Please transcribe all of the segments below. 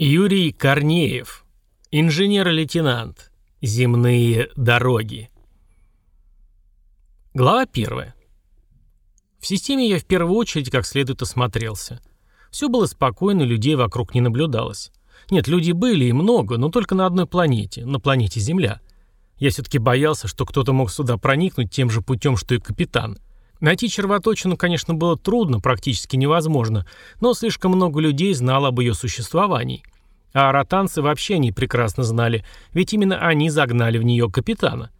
Юрий Корнеев. Инженер-лейтенант. Земные дороги. Глава первая. В системе я в первую очередь как следует осмотрелся. Все было спокойно, людей вокруг не наблюдалось. Нет, люди были и много, но только на одной планете, на планете Земля. Я все-таки боялся, что кто-то мог сюда проникнуть тем же путем, что и капитан. Найти червоточину, конечно, было трудно, практически невозможно, но слишком много людей знало об ее существовании. А ротанцы вообще они прекрасно знали, ведь именно они загнали в нее капитана.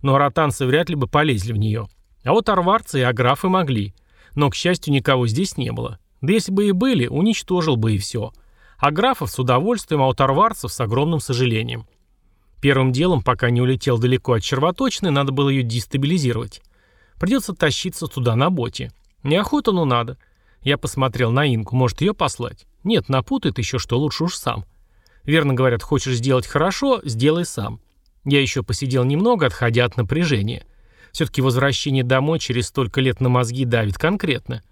Но ротанцы вряд ли бы полезли в нее. А вот арварцы и аграфы могли. Но, к счастью, никого здесь не было. Да если бы и были, уничтожил бы и все. А графов с удовольствием, а вот арварцев с огромным сожалением. Первым делом, пока не улетел далеко от червоточины, надо было ее дестабилизировать. Придется тащиться туда на боте. Неохота, но надо. Я посмотрел на Инку, может ее послать? Нет, напутает еще что, лучше уж сам. Верно говорят, хочешь сделать хорошо, сделай сам. Я еще посидел немного, отходя от напряжения. Все-таки возвращение домой через столько лет на мозги давит конкретно.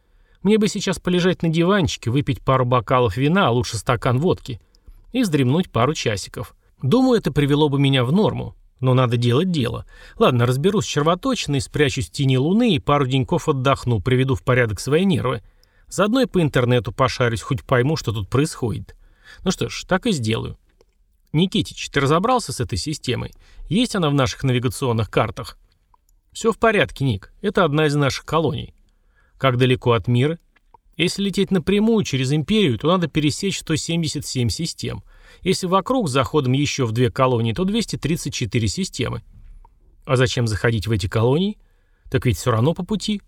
Мне бы сейчас полежать на диванчике, выпить пару бокалов вина, а лучше стакан водки. И вздремнуть пару часиков. Думаю, это привело бы меня в норму. Но надо делать дело. Ладно, разберусь с червоточиной, спрячусь в тени луны и пару деньков отдохну, приведу в порядок свои нервы. Заодно и по интернету пошарюсь, хоть пойму, что тут происходит. Ну что ж, так и сделаю. Никитич, ты разобрался с этой системой? Есть она в наших навигационных картах? Все в порядке, Ник. Это одна из наших колоний. Как далеко от мира? Если лететь напрямую через империю, то надо пересечь 177 систем. Если вокруг с заходом еще в две колонии, то 234 системы. А зачем заходить в эти колонии? Так ведь все равно по пути.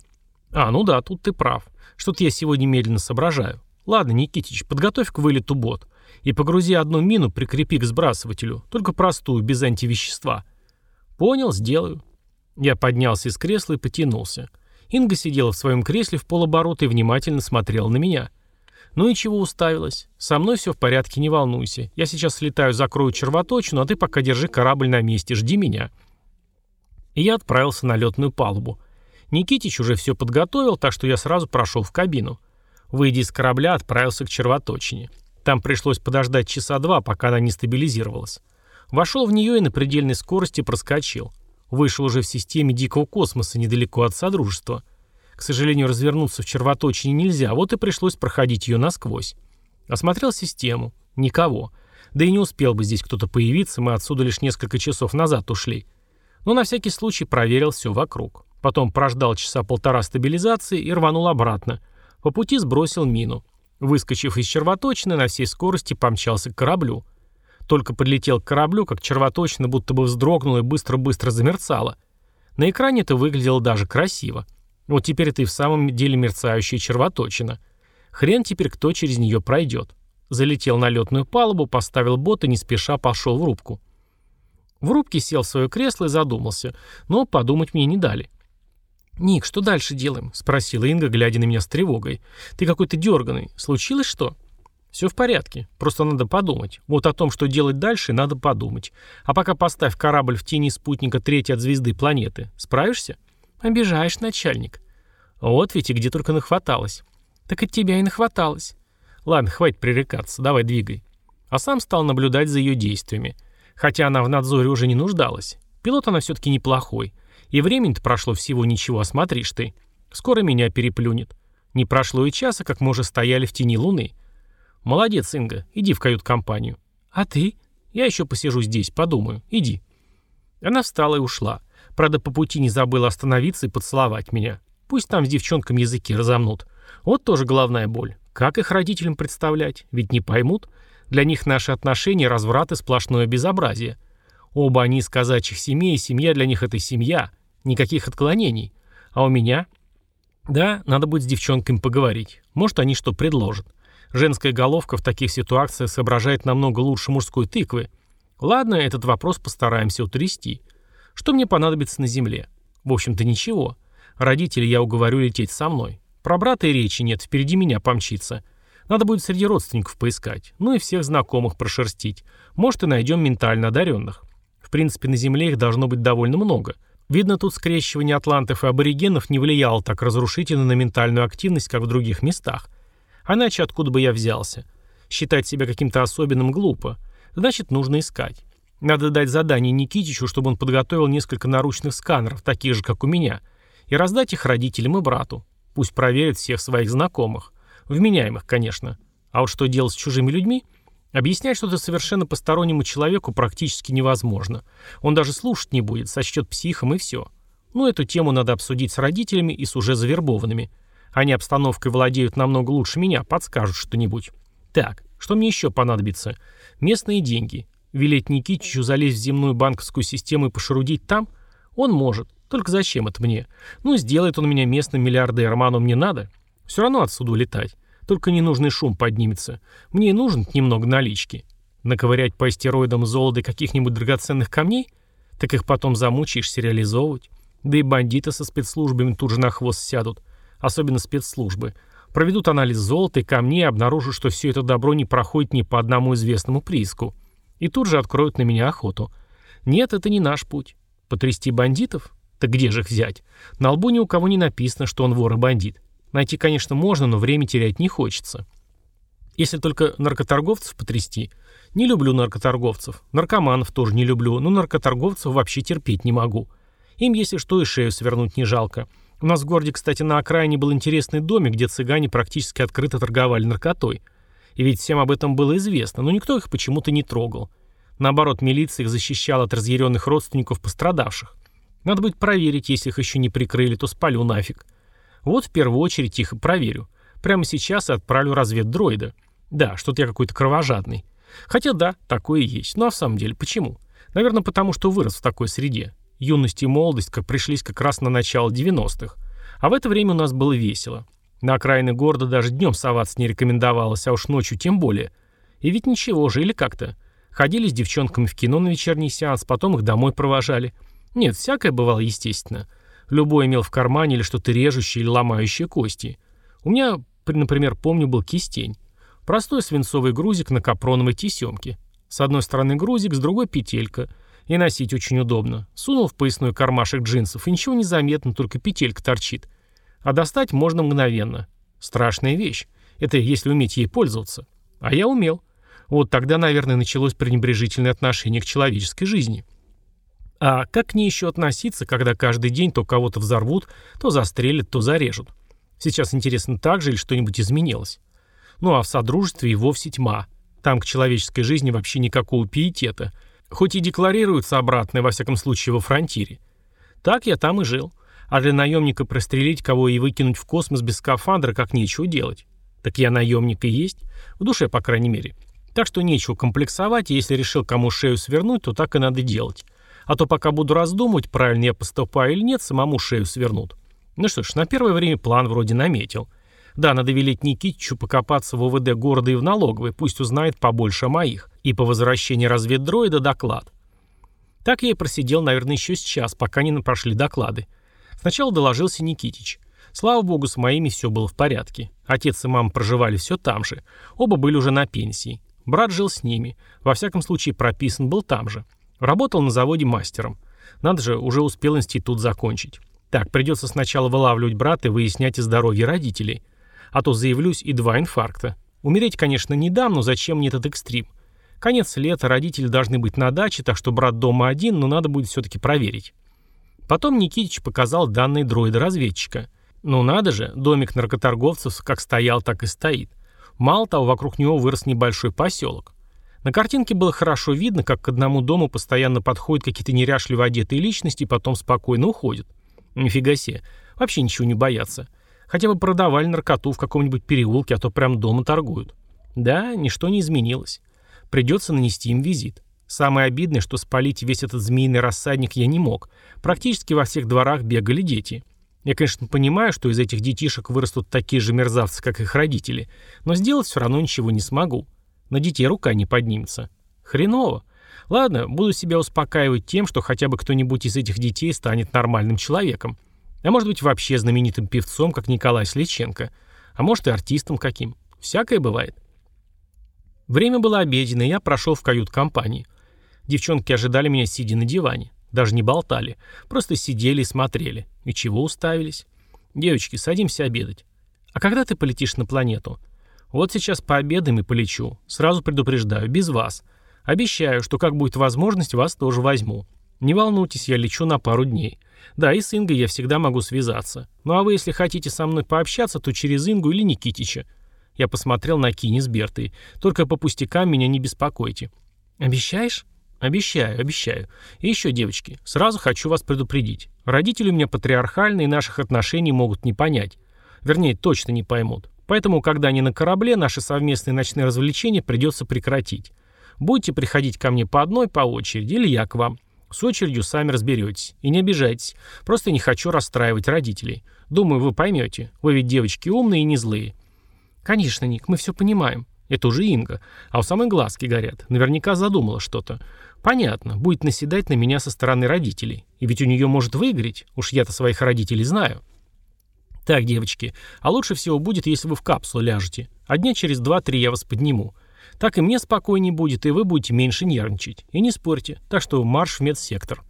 А, ну да, тут ты прав. Что-то я сегодня медленно соображаю. Ладно, Никитич, подготовь к вылету бот. И погрузи одну мину, прикрепи к сбрасывателю. Только простую, без антивещества. Понял, сделаю. Я поднялся из кресла и потянулся. Инга сидела в своем кресле в полоборота и внимательно смотрела на меня. «Ну и чего уставилась? Со мной все в порядке, не волнуйся. Я сейчас слетаю, закрою червоточину, а ты пока держи корабль на месте, жди меня». И я отправился на летную палубу. Никитич уже все подготовил, так что я сразу прошел в кабину. Выйдя из корабля, отправился к червоточине. Там пришлось подождать часа два, пока она не стабилизировалась. Вошел в нее и на предельной скорости проскочил. Вышел уже в системе дикого космоса, недалеко от Содружества. К сожалению, развернуться в червоточине нельзя, вот и пришлось проходить ее насквозь. Осмотрел систему. Никого. Да и не успел бы здесь кто-то появиться, мы отсюда лишь несколько часов назад ушли. Но на всякий случай проверил все вокруг. Потом прождал часа полтора стабилизации и рванул обратно. По пути сбросил мину. Выскочив из червоточины, на всей скорости помчался к кораблю. Только подлетел к кораблю, как червоточина будто бы вздрогнула и быстро-быстро замерцала. На экране это выглядело даже красиво. Вот теперь это и в самом деле мерцающая червоточина. Хрен теперь кто через нее пройдет. Залетел на летную палубу, поставил бот и не спеша пошел в рубку. В рубке сел в свое кресло и задумался, но подумать мне не дали. «Ник, что дальше делаем?» — спросила Инга, глядя на меня с тревогой. «Ты какой-то дерганый. Случилось что?» Все в порядке, просто надо подумать. Вот о том, что делать дальше, надо подумать. А пока поставь корабль в тени спутника третьей от звезды планеты. Справишься? Обижаешь, начальник. Вот ведь и где только нахваталось. Так от тебя и нахваталось. Ладно, хватит пререкаться, давай двигай. А сам стал наблюдать за ее действиями. Хотя она в надзоре уже не нуждалась. Пилот она все-таки неплохой. И времени-то прошло всего ничего, осмотришь ты. Скоро меня переплюнет. Не прошло и часа, как мы уже стояли в тени луны. «Молодец, Инга, иди в кают-компанию». «А ты?» «Я еще посижу здесь, подумаю. Иди». Она встала и ушла. Правда, по пути не забыла остановиться и поцеловать меня. Пусть там с девчонками языки разомнут. Вот тоже головная боль. Как их родителям представлять? Ведь не поймут. Для них наши отношения – разврат и сплошное безобразие. Оба они из казачьих семей, и семья для них – это семья. Никаких отклонений. А у меня? Да, надо будет с девчонками поговорить. Может, они что предложат. Женская головка в таких ситуациях соображает намного лучше мужской тыквы. Ладно, этот вопрос постараемся утрясти. Что мне понадобится на земле? В общем-то ничего. Родителей я уговорю лететь со мной. Про брата и речи нет, впереди меня помчится. Надо будет среди родственников поискать. Ну и всех знакомых прошерстить. Может и найдем ментально одаренных. В принципе, на Земле их должно быть довольно много. Видно, тут скрещивание атлантов и аборигенов не влияло так разрушительно на ментальную активность, как в других местах. А иначе откуда бы я взялся? Считать себя каким-то особенным глупо. Значит, нужно искать. Надо дать задание Никитичу, чтобы он подготовил несколько наручных сканеров, таких же, как у меня, и раздать их родителям и брату. Пусть проверят всех своих знакомых. Вменяемых, конечно. А вот что делать с чужими людьми? Объяснять что-то совершенно постороннему человеку практически невозможно. Он даже слушать не будет, сочтет психом и все. Ну, эту тему надо обсудить с родителями и с уже завербованными. Они обстановкой владеют намного лучше меня, подскажут что-нибудь. Так, что мне еще понадобится? Местные деньги. Велеть Никитичу залезть в земную банковскую систему и пошарудить там? Он может. Только зачем это мне? Ну, сделает он меня местным миллиардером, а оно мне надо. Все равно отсюда улетать. Только ненужный шум поднимется. Мне нужен немного налички. Наковырять по астероидам золота каких-нибудь драгоценных камней? Так их потом замучаешься реализовывать. Да и бандиты со спецслужбами тут же на хвост сядут. Особенно спецслужбы. Проведут анализ золота и камней и обнаружат, что все это добро не проходит ни по одному известному прииску. И тут же откроют на меня охоту. Нет, это не наш путь. Потрясти бандитов? Так где же их взять? На лбу ни у кого не написано, что он вор и бандит. Найти, конечно, можно, но время терять не хочется. Если только наркоторговцев потрясти. Не люблю наркоторговцев. Наркоманов тоже не люблю, но наркоторговцев вообще терпеть не могу. Им, если что, и шею свернуть не жалко. У нас в городе, кстати, на окраине был интересный домик, где цыгане практически открыто торговали наркотой. И ведь всем об этом было известно, но никто их почему-то не трогал. Наоборот, милиция их защищала от разъяренных родственников пострадавших. Надо будет проверить, если их еще не прикрыли, то спалю нафиг. Вот в первую очередь их и проверю. Прямо сейчас и отправлю разведдроида. Да, что-то я какой-то кровожадный. Хотя да, такое и есть. Ну а в самом деле, почему? Наверное, потому что вырос в такой среде. Юность и молодость как пришлись как раз на начало 90-х. А в это время у нас было весело. На окраины города даже днем соваться не рекомендовалось, а уж ночью тем более. И ведь ничего, жили как-то. Ходили с девчонками в кино на вечерний сеанс, потом их домой провожали. Нет, всякое бывало, естественно. Любой имел в кармане или что-то режущее или ломающее кости. У меня, например, помню, был кистень. Простой свинцовый грузик на капроновой тесемке. С одной стороны грузик, с другой петелька – и носить очень удобно. Сунул в поясной кармашек джинсов, и ничего не заметно, только петелька торчит. А достать можно мгновенно. Страшная вещь. Это если уметь ей пользоваться. А я умел. Вот тогда, наверное, началось пренебрежительное отношение к человеческой жизни. А как к ней еще относиться, когда каждый день то кого-то взорвут, то застрелят, то зарежут? Сейчас интересно, так же или что-нибудь изменилось? Ну а в Содружестве и вовсе тьма. Там к человеческой жизни вообще никакого пиетета – Хоть и декларируется обратное, во всяком случае, во фронтире. Так я там и жил. А для наемника прострелить кого и выкинуть в космос без скафандра как нечего делать. Так я наемник и есть. В душе, по крайней мере. Так что нечего комплексовать, и если решил кому шею свернуть, то так и надо делать. А то пока буду раздумывать, правильно я поступаю или нет, самому шею свернут. Ну что ж, на первое время план вроде наметил. Да, надо велеть Никитичу покопаться в ОВД города и в налоговой, пусть узнает побольше моих. И по возвращении разведдроида доклад. Так я и просидел, наверное, еще сейчас, пока не прошли доклады. Сначала доложился Никитич. Слава богу, с моими все было в порядке. Отец и мама проживали все там же. Оба были уже на пенсии. Брат жил с ними. Во всяком случае, прописан был там же. Работал на заводе мастером. Надо же, уже успел институт закончить. Так, придется сначала вылавливать брата и выяснять о здоровье родителей. А то заявлюсь и два инфаркта. Умереть, конечно, не дам, но зачем мне этот экстрим? Конец лета, родители должны быть на даче, так что брат дома один, но надо будет все-таки проверить. Потом Никитич показал данные дроида-разведчика. Ну надо же, домик наркоторговцев как стоял, так и стоит. Мало того, вокруг него вырос небольшой поселок. На картинке было хорошо видно, как к одному дому постоянно подходят какие-то неряшливо одетые личности и потом спокойно уходят. Нифига себе, вообще ничего не боятся. Хотя бы продавали наркоту в каком-нибудь переулке, а то прям дома торгуют. Да, ничто не изменилось. Придется нанести им визит. Самое обидное, что спалить весь этот змеиный рассадник я не мог. Практически во всех дворах бегали дети. Я, конечно, понимаю, что из этих детишек вырастут такие же мерзавцы, как их родители, но сделать все равно ничего не смогу. На детей рука не поднимется. Хреново. Ладно, буду себя успокаивать тем, что хотя бы кто-нибудь из этих детей станет нормальным человеком. А может быть вообще знаменитым певцом, как Николай Сличенко. А может и артистом каким. Всякое бывает. Время было обеденное, я прошел в кают-компании. Девчонки ожидали меня, сидя на диване. Даже не болтали. Просто сидели и смотрели. И чего уставились? Девочки, садимся обедать. А когда ты полетишь на планету? Вот сейчас пообедаем и полечу. Сразу предупреждаю, без вас. Обещаю, что как будет возможность, вас тоже возьму. Не волнуйтесь, я лечу на пару дней. Да, и с Ингой я всегда могу связаться. Ну а вы, если хотите со мной пообщаться, то через Ингу или Никитича. Я посмотрел на Кини с Бертой. Только по пустякам меня не беспокойте. Обещаешь? Обещаю, обещаю. И еще, девочки, сразу хочу вас предупредить. Родители у меня патриархальные, и наших отношений могут не понять. Вернее, точно не поймут. Поэтому, когда они на корабле, наши совместные ночные развлечения придется прекратить. Будете приходить ко мне по одной по очереди, или я к вам. С очередью сами разберетесь. И не обижайтесь. Просто не хочу расстраивать родителей. Думаю, вы поймете. Вы ведь девочки умные и не злые. Конечно, Ник, мы все понимаем. Это уже Инга. А у самой глазки горят. Наверняка задумала что-то. Понятно, будет наседать на меня со стороны родителей. И ведь у нее может выиграть. Уж я-то своих родителей знаю. Так, девочки, а лучше всего будет, если вы в капсулу ляжете. А дня через два-три я вас подниму. Так и мне спокойнее будет, и вы будете меньше нервничать. И не спорьте. Так что марш в медсектор.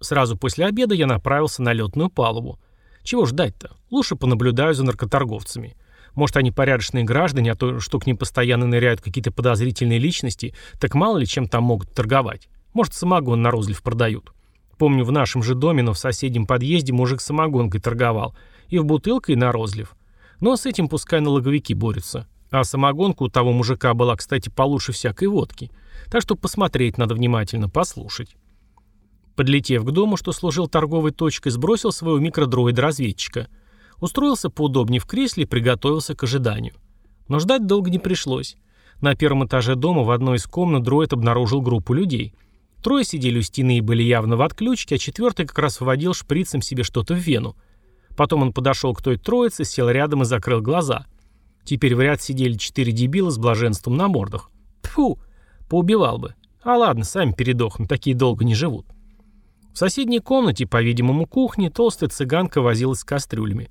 Сразу после обеда я направился на летную палубу. Чего ждать-то? Лучше понаблюдаю за наркоторговцами. Может, они порядочные граждане, а то, что к ним постоянно ныряют какие-то подозрительные личности, так мало ли чем там могут торговать. Может, самогон на розлив продают. Помню, в нашем же доме, но в соседнем подъезде мужик самогонкой торговал. И в бутылкой, и на розлив. Но с этим пускай налоговики борются. А самогонка у того мужика была, кстати, получше всякой водки. Так что посмотреть надо внимательно, послушать. Подлетев к дому, что служил торговой точкой, сбросил своего микродроида-разведчика. Устроился поудобнее в кресле и приготовился к ожиданию. Но ждать долго не пришлось. На первом этаже дома в одной из комнат дроид обнаружил группу людей. Трое сидели у стены и были явно в отключке, а четвертый как раз вводил шприцем себе что-то в вену. Потом он подошел к той троице, сел рядом и закрыл глаза. Теперь в ряд сидели четыре дебила с блаженством на мордах. Тфу, поубивал бы. А ладно, сами передохнут, такие долго не живут. В соседней комнате, по-видимому, кухне, толстая цыганка возилась с кастрюлями.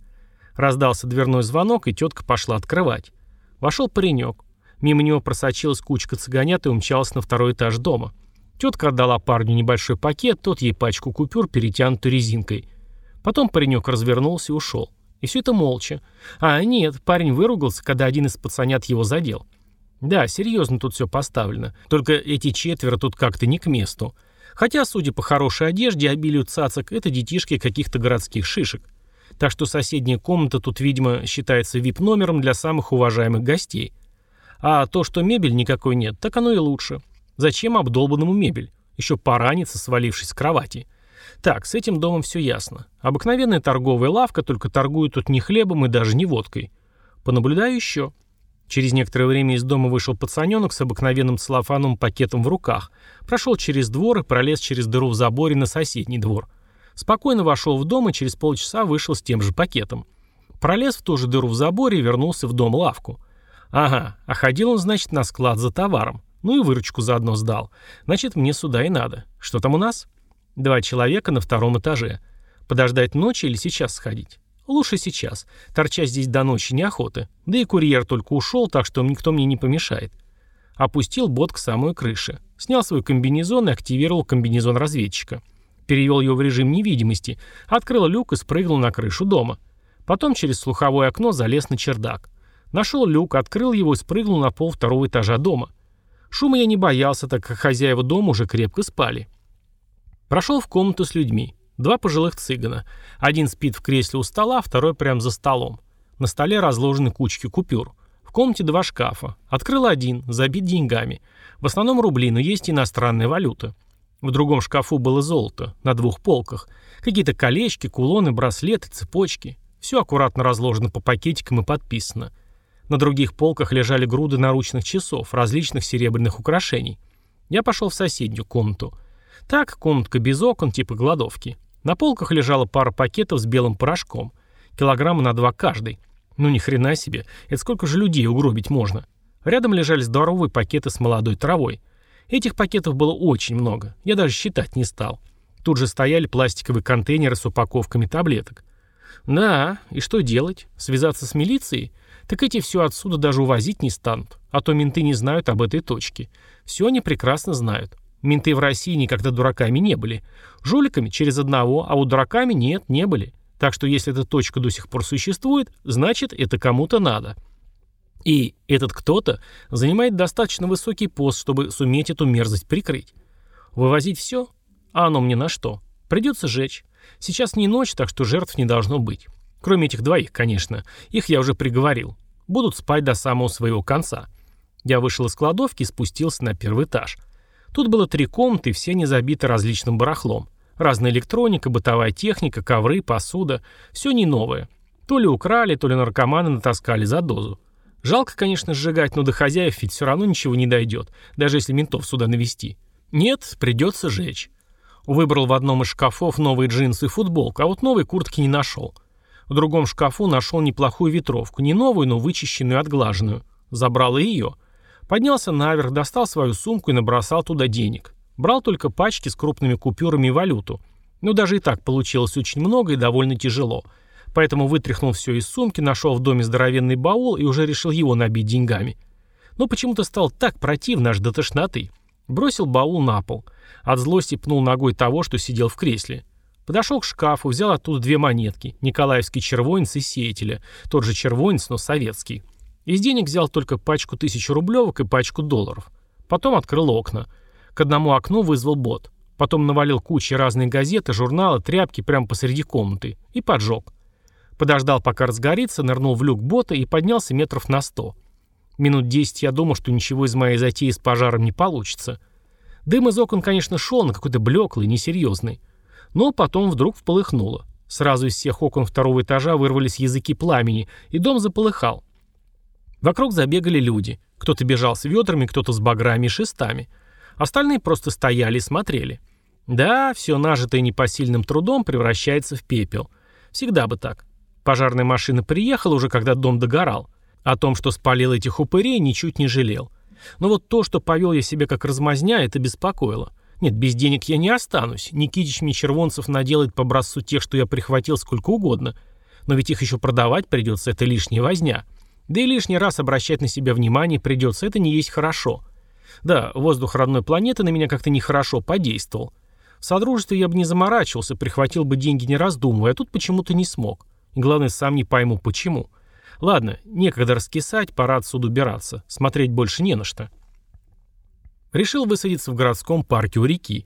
Раздался дверной звонок, и тетка пошла открывать. Вошел паренек. Мимо него просочилась кучка цыганят и умчалась на второй этаж дома. Тетка отдала парню небольшой пакет, тот ей пачку купюр, перетянутую резинкой. Потом паренек развернулся и ушел. И все это молча. А, нет, парень выругался, когда один из пацанят его задел. Да, серьезно тут все поставлено. Только эти четверо тут как-то не к месту. Хотя, судя по хорошей одежде и обилию цацок, это детишки каких-то городских шишек. Так что соседняя комната тут, видимо, считается вип-номером для самых уважаемых гостей. А то, что мебель никакой нет, так оно и лучше. Зачем обдолбанному мебель? Еще пораниться, свалившись с кровати. Так, с этим домом все ясно. Обыкновенная торговая лавка, только торгует тут не хлебом и даже не водкой. Понаблюдаю еще. Через некоторое время из дома вышел пацаненок с обыкновенным целлофановым пакетом в руках, прошел через двор и пролез через дыру в заборе на соседний двор. Спокойно вошел в дом и через полчаса вышел с тем же пакетом. Пролез в ту же дыру в заборе и вернулся в дом-лавку. Ага, а ходил он, значит, на склад за товаром. Ну и выручку заодно сдал. Значит, мне сюда и надо. Что там у нас? Два человека на втором этаже. Подождать ночи или сейчас сходить? Лучше сейчас. Торчать здесь до ночи неохота. Да и курьер только ушел, так что никто мне не помешает. Опустил бот к самой крыше. Снял свой комбинезон и активировал комбинезон разведчика. Перевел его в режим невидимости, открыл люк и спрыгнул на крышу дома. Потом через слуховое окно залез на чердак. Нашел люк, открыл его и спрыгнул на пол второго этажа дома. Шума я не боялся, так как хозяева дома уже крепко спали. Прошел в комнату с людьми. Два пожилых цыгана. Один спит в кресле у стола, второй прямо за столом. На столе разложены кучки купюр. В комнате два шкафа. Открыл один, забит деньгами. В основном рубли, но есть иностранная валюта. В другом шкафу было золото, на двух полках. Какие-то колечки, кулоны, браслеты, цепочки. Все аккуратно разложено по пакетикам и подписано. На других полках лежали груды наручных часов, различных серебряных украшений. Я пошел в соседнюю комнату. Так, комнатка без окон, типа голодовки. На полках лежала пара пакетов с белым порошком. Килограмма на два каждый. Ну ни хрена себе, это сколько же людей угробить можно? Рядом лежали здоровые пакеты с молодой травой. Этих пакетов было очень много, я даже считать не стал. Тут же стояли пластиковые контейнеры с упаковками таблеток. Да, и что делать? Связаться с милицией? Так эти все отсюда даже увозить не станут, а то менты не знают об этой точке. Все они прекрасно знают. Менты в России никогда дураками не были. Жуликами через одного, а у дураками нет, не были. Так что если эта точка до сих пор существует, значит это кому-то надо. И этот кто-то занимает достаточно высокий пост, чтобы суметь эту мерзость прикрыть. Вывозить все? А оно мне на что? Придется жечь. Сейчас не ночь, так что жертв не должно быть. Кроме этих двоих, конечно. Их я уже приговорил. Будут спать до самого своего конца. Я вышел из кладовки и спустился на первый этаж. Тут было три комнаты, все они забиты различным барахлом. Разная электроника, бытовая техника, ковры, посуда. Все не новое. То ли украли, то ли наркоманы натаскали за дозу. Жалко, конечно, сжигать, но до хозяев ведь все равно ничего не дойдет, даже если ментов сюда навести. Нет, придется жечь. Выбрал в одном из шкафов новые джинсы и футболку, а вот новой куртки не нашел. В другом шкафу нашел неплохую ветровку, не новую, но вычищенную и отглаженную. Забрал и ее. Поднялся наверх, достал свою сумку и набросал туда денег. Брал только пачки с крупными купюрами и валюту. Но даже и так получилось очень много и довольно тяжело. Поэтому вытряхнул все из сумки, нашел в доме здоровенный баул и уже решил его набить деньгами. Но почему-то стал так противно аж до тошноты. Бросил баул на пол. От злости пнул ногой того, что сидел в кресле. Подошел к шкафу, взял оттуда две монетки. Николаевский червонец и сеятеля. Тот же червонец, но советский. Из денег взял только пачку тысячу рублевок и пачку долларов. Потом открыл окна. К одному окну вызвал бот. Потом навалил кучи разные газеты, журналы, тряпки прямо посреди комнаты. И поджег. Подождал, пока разгорится, нырнул в люк бота и поднялся метров на сто. Минут десять я думал, что ничего из моей затеи с пожаром не получится. Дым из окон, конечно, шел, но какой-то блеклый, несерьезный. Но потом вдруг вполыхнуло. Сразу из всех окон второго этажа вырвались языки пламени, и дом заполыхал. Вокруг забегали люди. Кто-то бежал с ведрами, кто-то с баграми и шестами. Остальные просто стояли и смотрели. Да, все нажитое непосильным трудом превращается в пепел. Всегда бы так. Пожарная машина приехала уже, когда дом догорал. О том, что спалил этих упырей, ничуть не жалел. Но вот то, что повел я себя как размазня, это беспокоило. Нет, без денег я не останусь. Никитич мне червонцев наделает по образцу тех, что я прихватил сколько угодно. Но ведь их еще продавать придется, это лишняя возня. Да и лишний раз обращать на себя внимание придется, это не есть хорошо. Да, воздух родной планеты на меня как-то нехорошо подействовал. В Содружестве я бы не заморачивался, прихватил бы деньги не раздумывая, а тут почему-то не смог. Главное, сам не пойму, почему. Ладно, некогда раскисать, пора отсюда убираться. Смотреть больше не на что. Решил высадиться в городском парке у реки.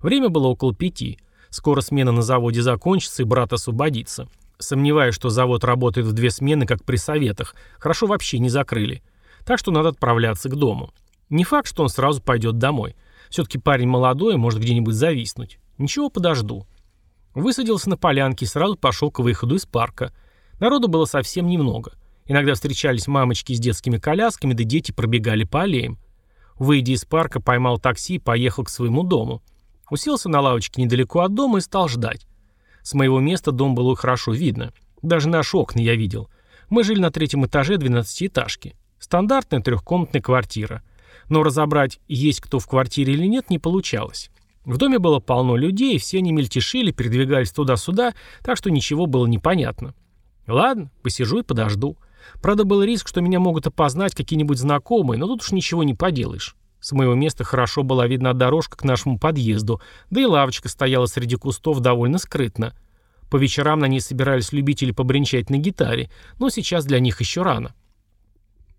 Время было около пяти. Скоро смена на заводе закончится, и брат освободится. Сомневаюсь, что завод работает в две смены, как при советах. Хорошо вообще не закрыли. Так что надо отправляться к дому. Не факт, что он сразу пойдет домой. Все-таки парень молодой, может где-нибудь зависнуть. Ничего, подожду. Высадился на полянке и сразу пошел к выходу из парка. Народу было совсем немного. Иногда встречались мамочки с детскими колясками, да дети пробегали по аллеям. Выйдя из парка, поймал такси и поехал к своему дому. Уселся на лавочке недалеко от дома и стал ждать. С моего места дом было хорошо видно. Даже наши окна я видел. Мы жили на третьем этаже двенадцатиэтажки. Стандартная трехкомнатная квартира. Но разобрать, есть кто в квартире или нет, не получалось. В доме было полно людей, все они мельтешили, передвигались туда-сюда, так что ничего было непонятно. Ладно, посижу и подожду. Правда, был риск, что меня могут опознать какие-нибудь знакомые, но тут уж ничего не поделаешь. С моего места хорошо была видна дорожка к нашему подъезду, да и лавочка стояла среди кустов довольно скрытно. По вечерам на ней собирались любители побренчать на гитаре, но сейчас для них еще рано.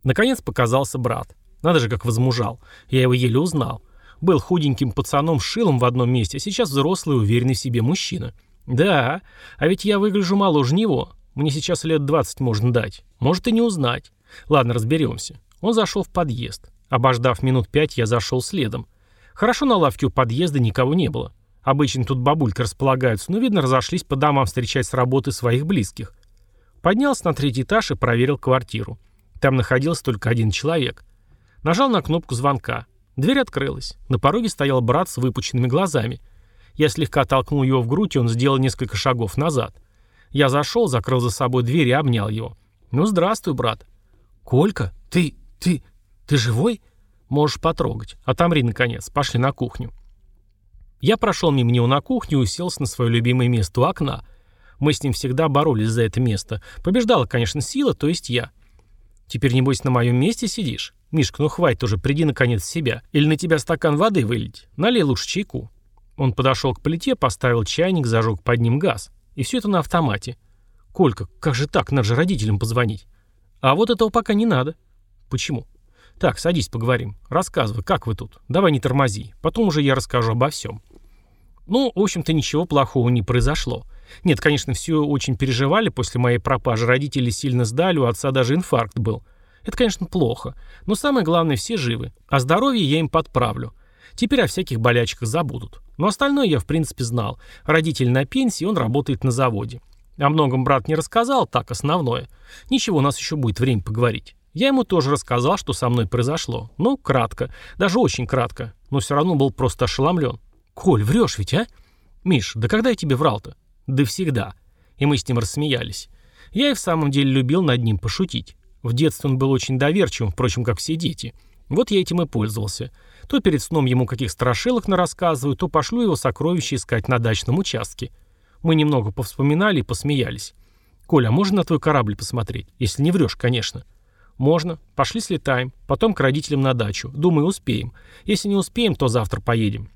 Наконец показался брат. Надо же, как возмужал. Я его еле узнал. Был худеньким пацаном с шилом в одном месте, а сейчас взрослый уверенный в себе мужчина. Да, а ведь я выгляжу моложе него. Мне сейчас лет 20 можно дать. Может и не узнать. Ладно, разберемся. Он зашел в подъезд. Обождав минут пять, я зашел следом. Хорошо на лавке у подъезда никого не было. Обычно тут бабульки располагаются, но, видно, разошлись по домам встречать с работы своих близких. Поднялся на третий этаж и проверил квартиру. Там находился только один человек. Нажал на кнопку звонка. Дверь открылась. На пороге стоял брат с выпученными глазами. Я слегка толкнул его в грудь, и он сделал несколько шагов назад. Я зашел, закрыл за собой дверь и обнял его. «Ну, здравствуй, брат». «Колька, ты, ты, «Ты живой?» «Можешь потрогать. Отомри, наконец. Пошли на кухню». Я прошел мимо него на кухню и уселся на свое любимое место у окна. Мы с ним всегда боролись за это место. Побеждала, конечно, сила, то есть я. «Теперь, небось, на моем месте сидишь? Мишка, ну хватит уже, приди наконец в себя. Или на тебя стакан воды вылить? Налей лучше чайку». Он подошел к плите, поставил чайник, зажег под ним газ. И все это на автомате. «Колька, как же так? Надо же родителям позвонить». «А вот этого пока не надо. Почему? Так, садись, поговорим. Рассказывай, как вы тут? Давай не тормози. Потом уже я расскажу обо всем. Ну, в общем-то, ничего плохого не произошло. Нет, конечно, все очень переживали после моей пропажи. Родители сильно сдали, у отца даже инфаркт был. Это, конечно, плохо. Но самое главное, все живы. А здоровье я им подправлю. Теперь о всяких болячках забудут. Но остальное я, в принципе, знал. Родитель на пенсии, он работает на заводе. О многом брат не рассказал, так, основное. Ничего, у нас еще будет время поговорить. Я ему тоже рассказал, что со мной произошло. Ну, кратко. Даже очень кратко. Но все равно был просто ошеломлен. «Коль, врешь ведь, а?» «Миш, да когда я тебе врал-то?» «Да всегда». И мы с ним рассмеялись. Я и в самом деле любил над ним пошутить. В детстве он был очень доверчивым, впрочем, как все дети. Вот я этим и пользовался. То перед сном ему каких страшилок нарассказываю, то пошлю его сокровища искать на дачном участке. Мы немного повспоминали и посмеялись. «Коля, а можно на твой корабль посмотреть? Если не врешь, конечно». «Можно. Пошли слетаем. Потом к родителям на дачу. Думаю, успеем. Если не успеем, то завтра поедем».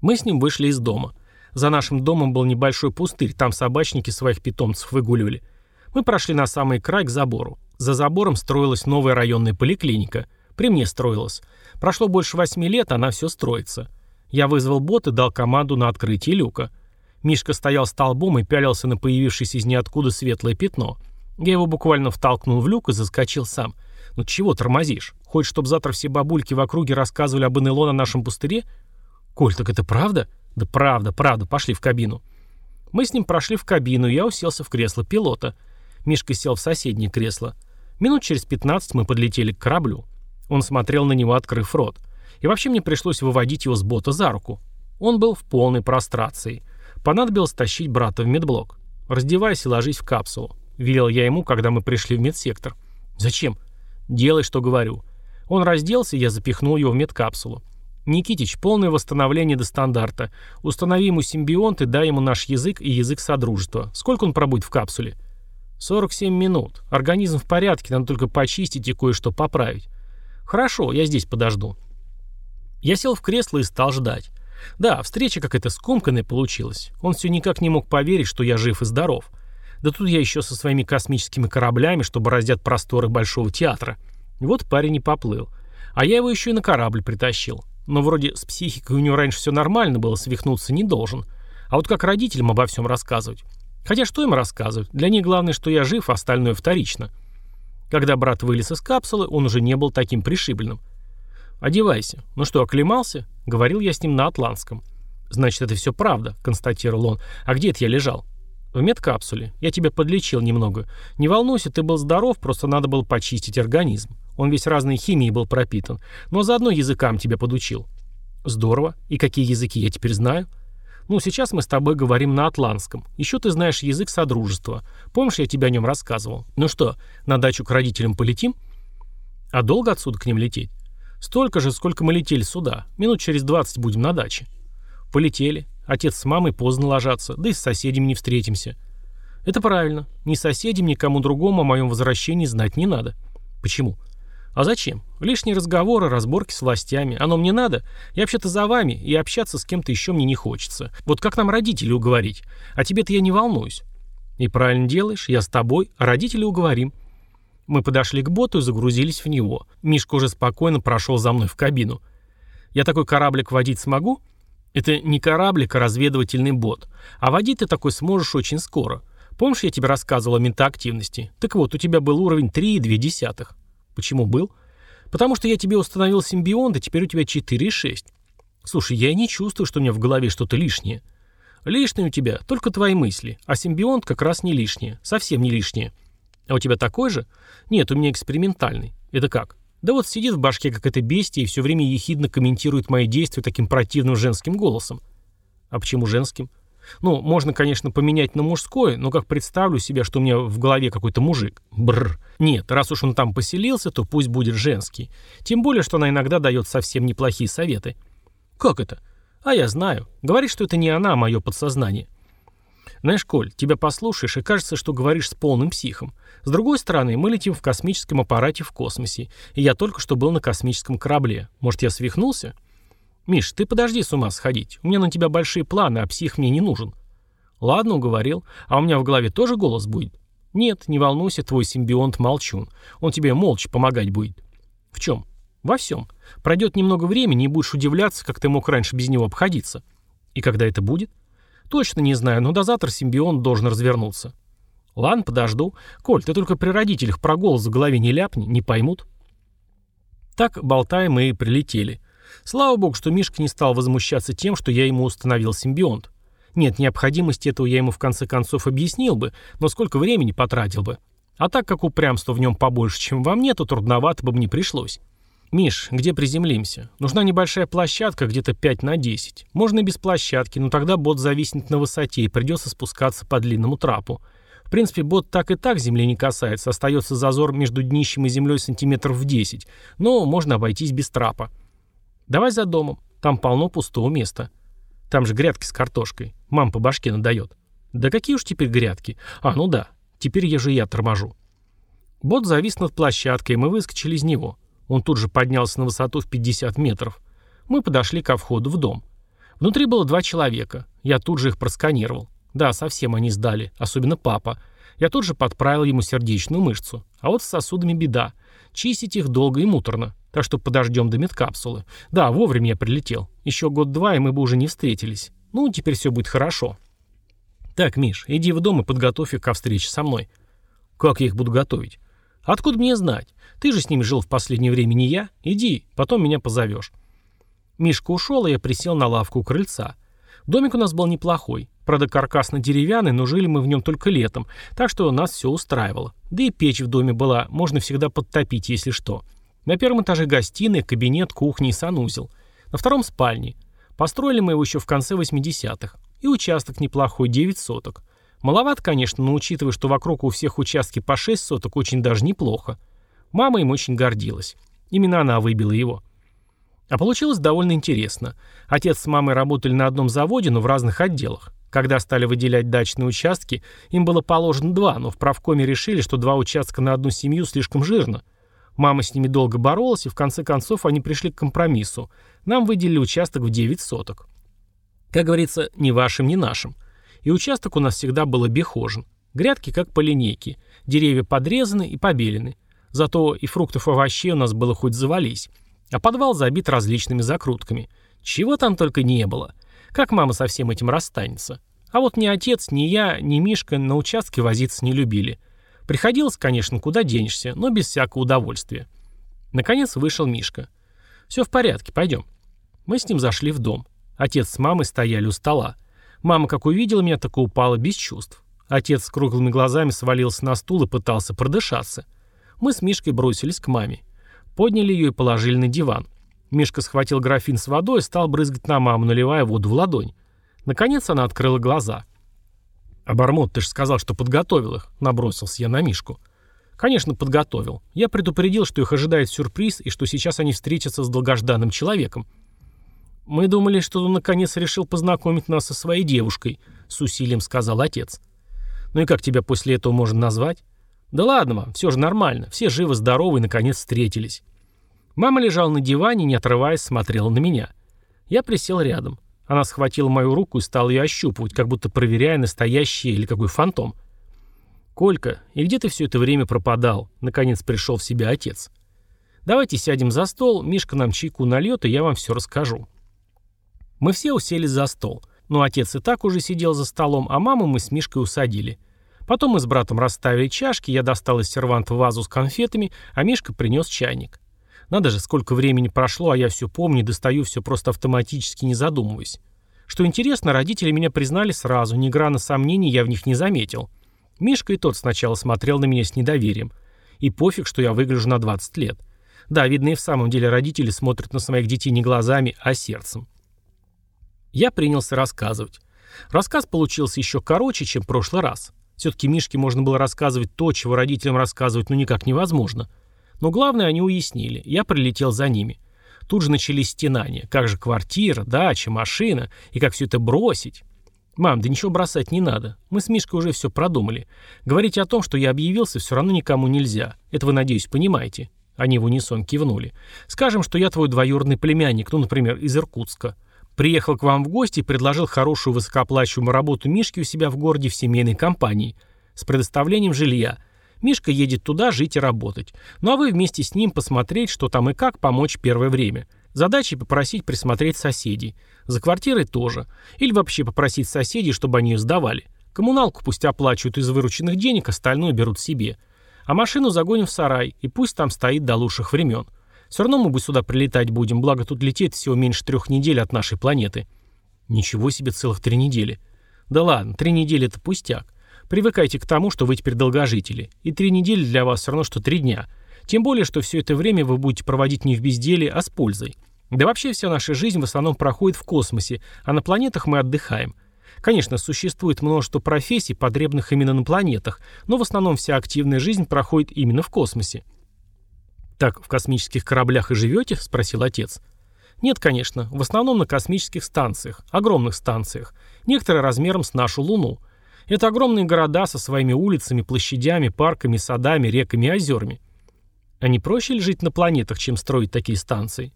Мы с ним вышли из дома. За нашим домом был небольшой пустырь, там собачники своих питомцев выгуливали. Мы прошли на самый край к забору. За забором строилась новая районная поликлиника. При мне строилась. Прошло больше восьми лет, она все строится. Я вызвал бот и дал команду на открытие люка. Мишка стоял столбом и пялился на появившееся из ниоткуда светлое пятно – я его буквально втолкнул в люк и заскочил сам. «Ну чего тормозишь? Хочешь, чтобы завтра все бабульки в округе рассказывали об НЛО на нашем пустыре?» «Коль, так это правда?» «Да правда, правда, пошли в кабину». Мы с ним прошли в кабину, и я уселся в кресло пилота. Мишка сел в соседнее кресло. Минут через 15 мы подлетели к кораблю. Он смотрел на него, открыв рот. И вообще мне пришлось выводить его с бота за руку. Он был в полной прострации. Понадобилось тащить брата в медблок. «Раздевайся и ложись в капсулу. — велел я ему, когда мы пришли в медсектор. «Зачем?» «Делай, что говорю». Он разделся, я запихнул его в медкапсулу. «Никитич, полное восстановление до стандарта. Установи ему симбионт и дай ему наш язык и язык Содружества. Сколько он пробудет в капсуле?» «47 минут. Организм в порядке, надо только почистить и кое-что поправить». «Хорошо, я здесь подожду». Я сел в кресло и стал ждать. Да, встреча какая-то скомканная получилась. Он все никак не мог поверить, что я жив и здоров. Да тут я еще со своими космическими кораблями, чтобы раздят просторы Большого театра. вот парень и поплыл. А я его еще и на корабль притащил. Но вроде с психикой у него раньше все нормально было, свихнуться не должен. А вот как родителям обо всем рассказывать? Хотя что им рассказывать? Для них главное, что я жив, а остальное вторично. Когда брат вылез из капсулы, он уже не был таким пришибленным. «Одевайся. Ну что, оклемался?» — говорил я с ним на атлантском. «Значит, это все правда», — констатировал он. «А где это я лежал?» В медкапсуле. Я тебя подлечил немного. Не волнуйся, ты был здоров, просто надо было почистить организм. Он весь разной химией был пропитан. Но заодно языкам тебя подучил. Здорово. И какие языки я теперь знаю? Ну, сейчас мы с тобой говорим на атлантском. Еще ты знаешь язык содружества. Помнишь, я тебе о нем рассказывал? Ну что, на дачу к родителям полетим? А долго отсюда к ним лететь? Столько же, сколько мы летели сюда. Минут через 20 будем на даче. Полетели. Отец с мамой поздно ложатся, да и с соседями не встретимся. Это правильно. Ни соседям, ни кому другому о моем возвращении знать не надо. Почему? А зачем? Лишние разговоры, разборки с властями. Оно мне надо? Я вообще-то за вами, и общаться с кем-то еще мне не хочется. Вот как нам родителей уговорить? А тебе-то я не волнуюсь. И правильно делаешь, я с тобой, а родителей уговорим. Мы подошли к боту и загрузились в него. Мишка уже спокойно прошел за мной в кабину. Я такой кораблик водить смогу? Это не кораблик, а разведывательный бот. А водить ты такой сможешь очень скоро. Помнишь, я тебе рассказывал о ментоактивности? Так вот, у тебя был уровень 3,2. Почему был? Потому что я тебе установил симбионт, и теперь у тебя 4,6. Слушай, я и не чувствую, что у меня в голове что-то лишнее. Лишнее у тебя только твои мысли, а симбионт как раз не лишнее, совсем не лишнее. А у тебя такой же? Нет, у меня экспериментальный. Это как? Да вот сидит в башке как это бестия и все время ехидно комментирует мои действия таким противным женским голосом. А почему женским? Ну, можно, конечно, поменять на мужское, но как представлю себя, что у меня в голове какой-то мужик. Бррр. Нет, раз уж он там поселился, то пусть будет женский. Тем более, что она иногда дает совсем неплохие советы. Как это? А я знаю. Говорит, что это не она, а мое подсознание. Знаешь, Коль, тебя послушаешь, и кажется, что говоришь с полным психом. С другой стороны, мы летим в космическом аппарате в космосе, и я только что был на космическом корабле. Может, я свихнулся? Миш, ты подожди с ума сходить. У меня на тебя большие планы, а псих мне не нужен. Ладно, уговорил. А у меня в голове тоже голос будет? Нет, не волнуйся, твой симбионт молчун. Он тебе молча помогать будет. В чем? Во всем. Пройдет немного времени и будешь удивляться, как ты мог раньше без него обходиться. И когда это будет? Точно не знаю, но до завтра симбион должен развернуться. Ладно, подожду. Коль, ты только при родителях про голос в голове не ляпни, не поймут. Так, болтая, мы и прилетели. Слава богу, что Мишка не стал возмущаться тем, что я ему установил симбионт. Нет, необходимости этого я ему в конце концов объяснил бы, но сколько времени потратил бы. А так как упрямства в нем побольше, чем во мне, то трудновато бы мне пришлось. «Миш, где приземлимся? Нужна небольшая площадка, где-то 5 на 10. Можно и без площадки, но тогда бот зависнет на высоте и придется спускаться по длинному трапу. В принципе, бот так и так земли не касается, остается зазор между днищем и землей сантиметров в 10, но можно обойтись без трапа. Давай за домом, там полно пустого места. Там же грядки с картошкой. Мам по башке надает. Да какие уж теперь грядки? А, ну да, теперь я же я торможу. Бот завис над площадкой, и мы выскочили из него. Он тут же поднялся на высоту в 50 метров. Мы подошли ко входу в дом. Внутри было два человека. Я тут же их просканировал. Да, совсем они сдали, особенно папа. Я тут же подправил ему сердечную мышцу. А вот с сосудами беда. Чистить их долго и муторно. Так что подождем до медкапсулы. Да, вовремя я прилетел. Еще год-два, и мы бы уже не встретились. Ну, теперь все будет хорошо. Так, Миш, иди в дом и подготовь их ко встрече со мной. Как я их буду готовить? Откуда мне знать? Ты же с ними жил в последнее время, не я. Иди, потом меня позовешь. Мишка ушел, и я присел на лавку у крыльца. Домик у нас был неплохой. Правда, каркасно-деревянный, но жили мы в нем только летом, так что нас все устраивало. Да и печь в доме была, можно всегда подтопить, если что. На первом этаже гостиная, кабинет, кухня и санузел. На втором спальни. Построили мы его еще в конце 80-х. И участок неплохой, 9 соток. Маловат, конечно, но учитывая, что вокруг у всех участки по 6 соток, очень даже неплохо. Мама им очень гордилась. Именно она выбила его. А получилось довольно интересно. Отец с мамой работали на одном заводе, но в разных отделах. Когда стали выделять дачные участки, им было положено два, но в правкоме решили, что два участка на одну семью слишком жирно. Мама с ними долго боролась, и в конце концов они пришли к компромиссу. Нам выделили участок в 9 соток. Как говорится, ни вашим, ни нашим. И участок у нас всегда был обихожен. Грядки как по линейке. Деревья подрезаны и побелены. Зато и фруктов и овощей у нас было хоть завались. А подвал забит различными закрутками. Чего там только не было. Как мама со всем этим расстанется? А вот ни отец, ни я, ни Мишка на участке возиться не любили. Приходилось, конечно, куда денешься, но без всякого удовольствия. Наконец вышел Мишка. «Все в порядке, пойдем». Мы с ним зашли в дом. Отец с мамой стояли у стола. Мама, как увидела меня, так и упала без чувств. Отец с круглыми глазами свалился на стул и пытался продышаться. Мы с Мишкой бросились к маме. Подняли ее и положили на диван. Мишка схватил графин с водой и стал брызгать на маму, наливая воду в ладонь. Наконец она открыла глаза. «Обормот, ты же сказал, что подготовил их», — набросился я на Мишку. «Конечно, подготовил. Я предупредил, что их ожидает сюрприз и что сейчас они встретятся с долгожданным человеком». «Мы думали, что он наконец решил познакомить нас со своей девушкой», — с усилием сказал отец. «Ну и как тебя после этого можно назвать?» «Да ладно вам, все же нормально. Все живы-здоровы и наконец встретились». Мама лежала на диване, не отрываясь, смотрела на меня. Я присел рядом. Она схватила мою руку и стала ее ощупывать, как будто проверяя, настоящий или какой фантом. «Колька, и где ты все это время пропадал?» Наконец пришел в себя отец. «Давайте сядем за стол, Мишка нам чайку нальет, и я вам все расскажу». Мы все уселись за стол. Но отец и так уже сидел за столом, а маму мы с Мишкой усадили. Потом мы с братом расставили чашки, я достал из серванта вазу с конфетами, а Мишка принес чайник. Надо же, сколько времени прошло, а я все помню, достаю все просто автоматически, не задумываясь. Что интересно, родители меня признали сразу, ни грана сомнений я в них не заметил. Мишка и тот сначала смотрел на меня с недоверием. И пофиг, что я выгляжу на 20 лет. Да, видно и в самом деле родители смотрят на своих детей не глазами, а сердцем. Я принялся рассказывать. Рассказ получился еще короче, чем в прошлый раз. Все-таки Мишке можно было рассказывать то, чего родителям рассказывать ну никак невозможно – но главное они уяснили. Я прилетел за ними. Тут же начались стенания. Как же квартира, дача, машина? И как все это бросить? «Мам, да ничего бросать не надо. Мы с Мишкой уже все продумали. Говорить о том, что я объявился, все равно никому нельзя. Это вы, надеюсь, понимаете?» Они в унисон кивнули. «Скажем, что я твой двоюродный племянник, ну, например, из Иркутска. Приехал к вам в гости и предложил хорошую высокооплачиваемую работу Мишке у себя в городе в семейной компании. с предоставлением жилья. Мишка едет туда жить и работать. Ну а вы вместе с ним посмотреть, что там и как помочь первое время. Задачей попросить присмотреть соседей. За квартирой тоже. Или вообще попросить соседей, чтобы они ее сдавали. Коммуналку пусть оплачивают из вырученных денег, остальное берут себе. А машину загоним в сарай, и пусть там стоит до лучших времен. Все равно мы бы сюда прилетать будем, благо тут лететь всего меньше трех недель от нашей планеты. Ничего себе целых три недели. Да ладно, три недели это пустяк. Привыкайте к тому, что вы теперь долгожители. И три недели для вас все равно, что три дня. Тем более, что все это время вы будете проводить не в безделии, а с пользой. Да вообще вся наша жизнь в основном проходит в космосе, а на планетах мы отдыхаем. Конечно, существует множество профессий, потребных именно на планетах, но в основном вся активная жизнь проходит именно в космосе. «Так в космических кораблях и живете?» – спросил отец. «Нет, конечно. В основном на космических станциях, огромных станциях, некоторые размером с нашу Луну. Это огромные города со своими улицами, площадями, парками, садами, реками и озерами. А не проще ли жить на планетах, чем строить такие станции?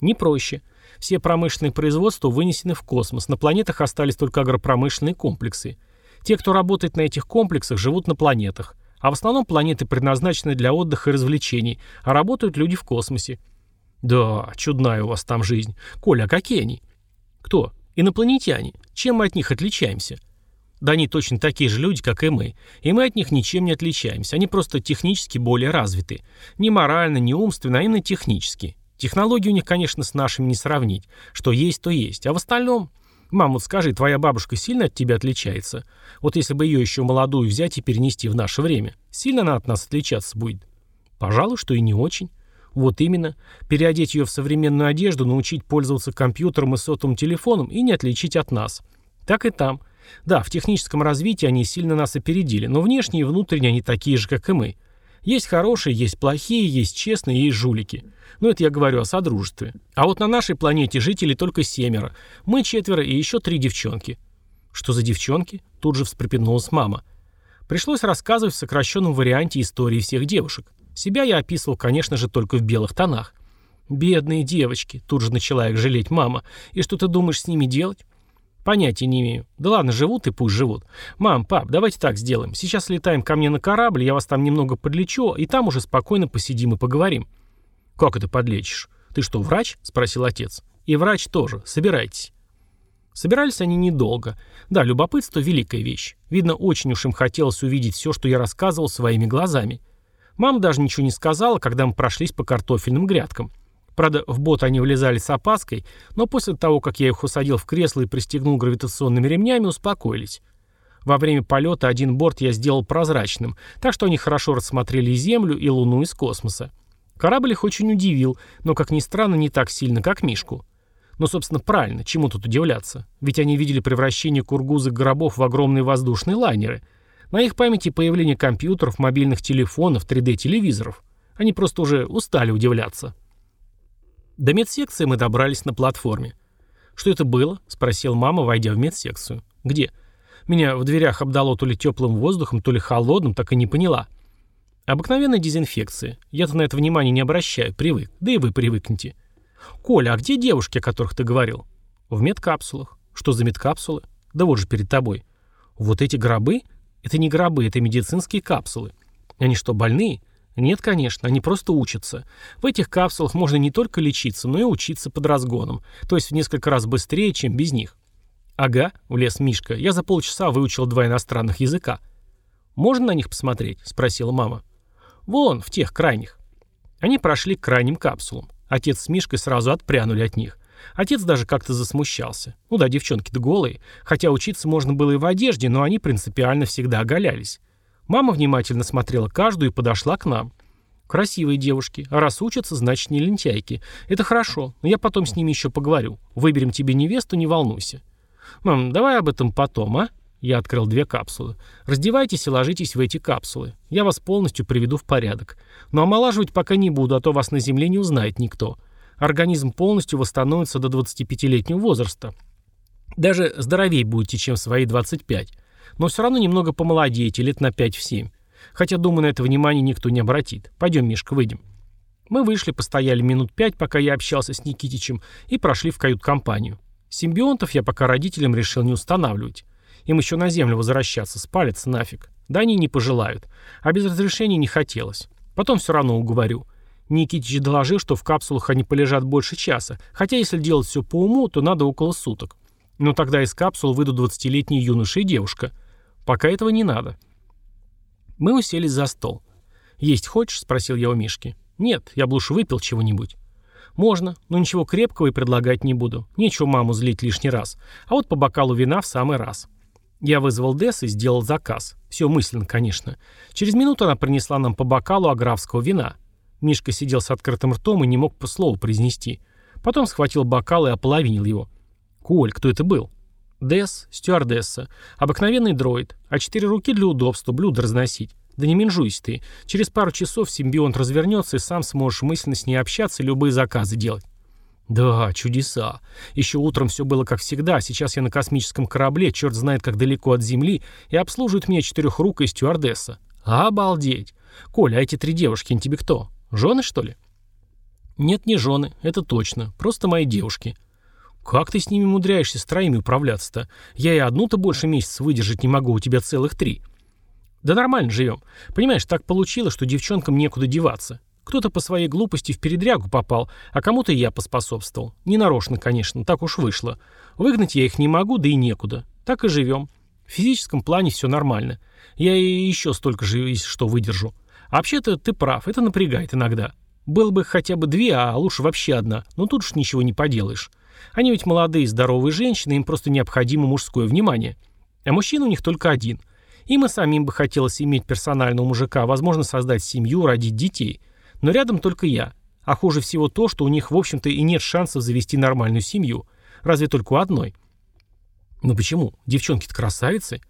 Не проще. Все промышленные производства вынесены в космос, на планетах остались только агропромышленные комплексы. Те, кто работает на этих комплексах, живут на планетах. А в основном планеты предназначены для отдыха и развлечений, а работают люди в космосе. Да, чудная у вас там жизнь. Коля, а какие они? Кто? Инопланетяне. Чем мы от них отличаемся? Да они точно такие же люди, как и мы. И мы от них ничем не отличаемся. Они просто технически более развиты. Не морально, не умственно, а именно технически. Технологии у них, конечно, с нашими не сравнить. Что есть, то есть. А в остальном... Мам, вот скажи, твоя бабушка сильно от тебя отличается? Вот если бы ее еще молодую взять и перенести в наше время, сильно она от нас отличаться будет? Пожалуй, что и не очень. Вот именно. Переодеть ее в современную одежду, научить пользоваться компьютером и сотовым телефоном и не отличить от нас. Так и там. Да, в техническом развитии они сильно нас опередили, но внешне и внутренне они такие же, как и мы. Есть хорошие, есть плохие, есть честные, есть жулики. Но это я говорю о содружестве. А вот на нашей планете жителей только семеро. Мы четверо и еще три девчонки. Что за девчонки? Тут же встрепенулась мама. Пришлось рассказывать в сокращенном варианте истории всех девушек. Себя я описывал, конечно же, только в белых тонах. «Бедные девочки», — тут же начала их жалеть мама. «И что ты думаешь с ними делать?» Понятия не имею. Да ладно, живут и пусть живут. Мам, пап, давайте так сделаем. Сейчас летаем ко мне на корабль, я вас там немного подлечу, и там уже спокойно посидим и поговорим. Как это подлечишь? Ты что, врач? Спросил отец. И врач тоже. Собирайтесь. Собирались они недолго. Да, любопытство – великая вещь. Видно, очень уж им хотелось увидеть все, что я рассказывал своими глазами. Мама даже ничего не сказала, когда мы прошлись по картофельным грядкам. Правда, в бот они влезали с опаской, но после того, как я их усадил в кресло и пристегнул гравитационными ремнями, успокоились. Во время полета один борт я сделал прозрачным, так что они хорошо рассмотрели и Землю, и Луну из космоса. Корабль их очень удивил, но, как ни странно, не так сильно, как Мишку. Но, собственно, правильно, чему тут удивляться? Ведь они видели превращение кургузых гробов в огромные воздушные лайнеры. На их памяти появление компьютеров, мобильных телефонов, 3D-телевизоров. Они просто уже устали удивляться. До медсекции мы добрались на платформе. «Что это было?» – спросил мама, войдя в медсекцию. «Где?» Меня в дверях обдало то ли теплым воздухом, то ли холодным, так и не поняла. Обыкновенная дезинфекция. Я-то на это внимание не обращаю, привык. Да и вы привыкнете. Коля, а где девушки, о которых ты говорил? В медкапсулах. Что за медкапсулы? Да вот же перед тобой. Вот эти гробы? Это не гробы, это медицинские капсулы. Они что, больные? Нет, конечно, они просто учатся. В этих капсулах можно не только лечиться, но и учиться под разгоном, то есть в несколько раз быстрее, чем без них. Ага, влез Мишка, я за полчаса выучил два иностранных языка. Можно на них посмотреть? Спросила мама. Вон, в тех крайних. Они прошли к крайним капсулам. Отец с Мишкой сразу отпрянули от них. Отец даже как-то засмущался. Ну да, девчонки-то голые. Хотя учиться можно было и в одежде, но они принципиально всегда оголялись. Мама внимательно смотрела каждую и подошла к нам. Красивые девушки. А раз учатся, значит не лентяйки. Это хорошо, но я потом с ними еще поговорю. Выберем тебе невесту, не волнуйся. Мам, давай об этом потом, а? Я открыл две капсулы. Раздевайтесь и ложитесь в эти капсулы. Я вас полностью приведу в порядок. Но омолаживать пока не буду, а то вас на Земле не узнает никто. Организм полностью восстановится до 25-летнего возраста. Даже здоровее будете, чем свои 25 но все равно немного помолодеете, лет на 5-7. Хотя, думаю, на это внимание никто не обратит. Пойдем, Мишка, выйдем. Мы вышли, постояли минут пять, пока я общался с Никитичем, и прошли в кают-компанию. Симбионтов я пока родителям решил не устанавливать. Им еще на землю возвращаться, спалится нафиг. Да они не пожелают. А без разрешения не хотелось. Потом все равно уговорю. Никитич доложил, что в капсулах они полежат больше часа, хотя если делать все по уму, то надо около суток. Но тогда из капсул выйдут 20-летний юноша и девушка. Пока этого не надо. Мы уселись за стол. «Есть хочешь?» — спросил я у Мишки. «Нет, я бы лучше выпил чего-нибудь». «Можно, но ничего крепкого и предлагать не буду. Нечего маму злить лишний раз. А вот по бокалу вина в самый раз». Я вызвал Десс и сделал заказ. Все мысленно, конечно. Через минуту она принесла нам по бокалу аграфского вина. Мишка сидел с открытым ртом и не мог по слову произнести. Потом схватил бокал и ополовинил его. «Коль, кто это был?» «Десс, стюардесса. Обыкновенный дроид. А четыре руки для удобства, блюдо разносить. Да не менжуйся ты. Через пару часов симбионт развернется и сам сможешь мысленно с ней общаться и любые заказы делать». «Да, чудеса. Еще утром все было как всегда, сейчас я на космическом корабле, черт знает как далеко от Земли, и обслуживает меня четырехрукая стюардесса. Обалдеть! Коля, а эти три девушки, тебе кто? Жены, что ли?» «Нет, не жены, это точно. Просто мои девушки». «Как ты с ними умудряешься с троими управляться-то? Я и одну-то больше месяца выдержать не могу, у тебя целых три». «Да нормально живем. Понимаешь, так получилось, что девчонкам некуда деваться. Кто-то по своей глупости в передрягу попал, а кому-то я поспособствовал. Не нарочно, конечно, так уж вышло. Выгнать я их не могу, да и некуда. Так и живем. В физическом плане все нормально. Я и еще столько же, что, выдержу. А вообще-то ты прав, это напрягает иногда. Было бы хотя бы две, а лучше вообще одна. Но тут уж ничего не поделаешь. Они ведь молодые, здоровые женщины, им просто необходимо мужское внимание. А мужчина у них только один. Им и самим бы хотелось иметь персонального мужика, возможно, создать семью, родить детей – но рядом только я. А хуже всего то, что у них, в общем-то, и нет шансов завести нормальную семью. Разве только у одной. Ну почему? Девчонки-то красавицы.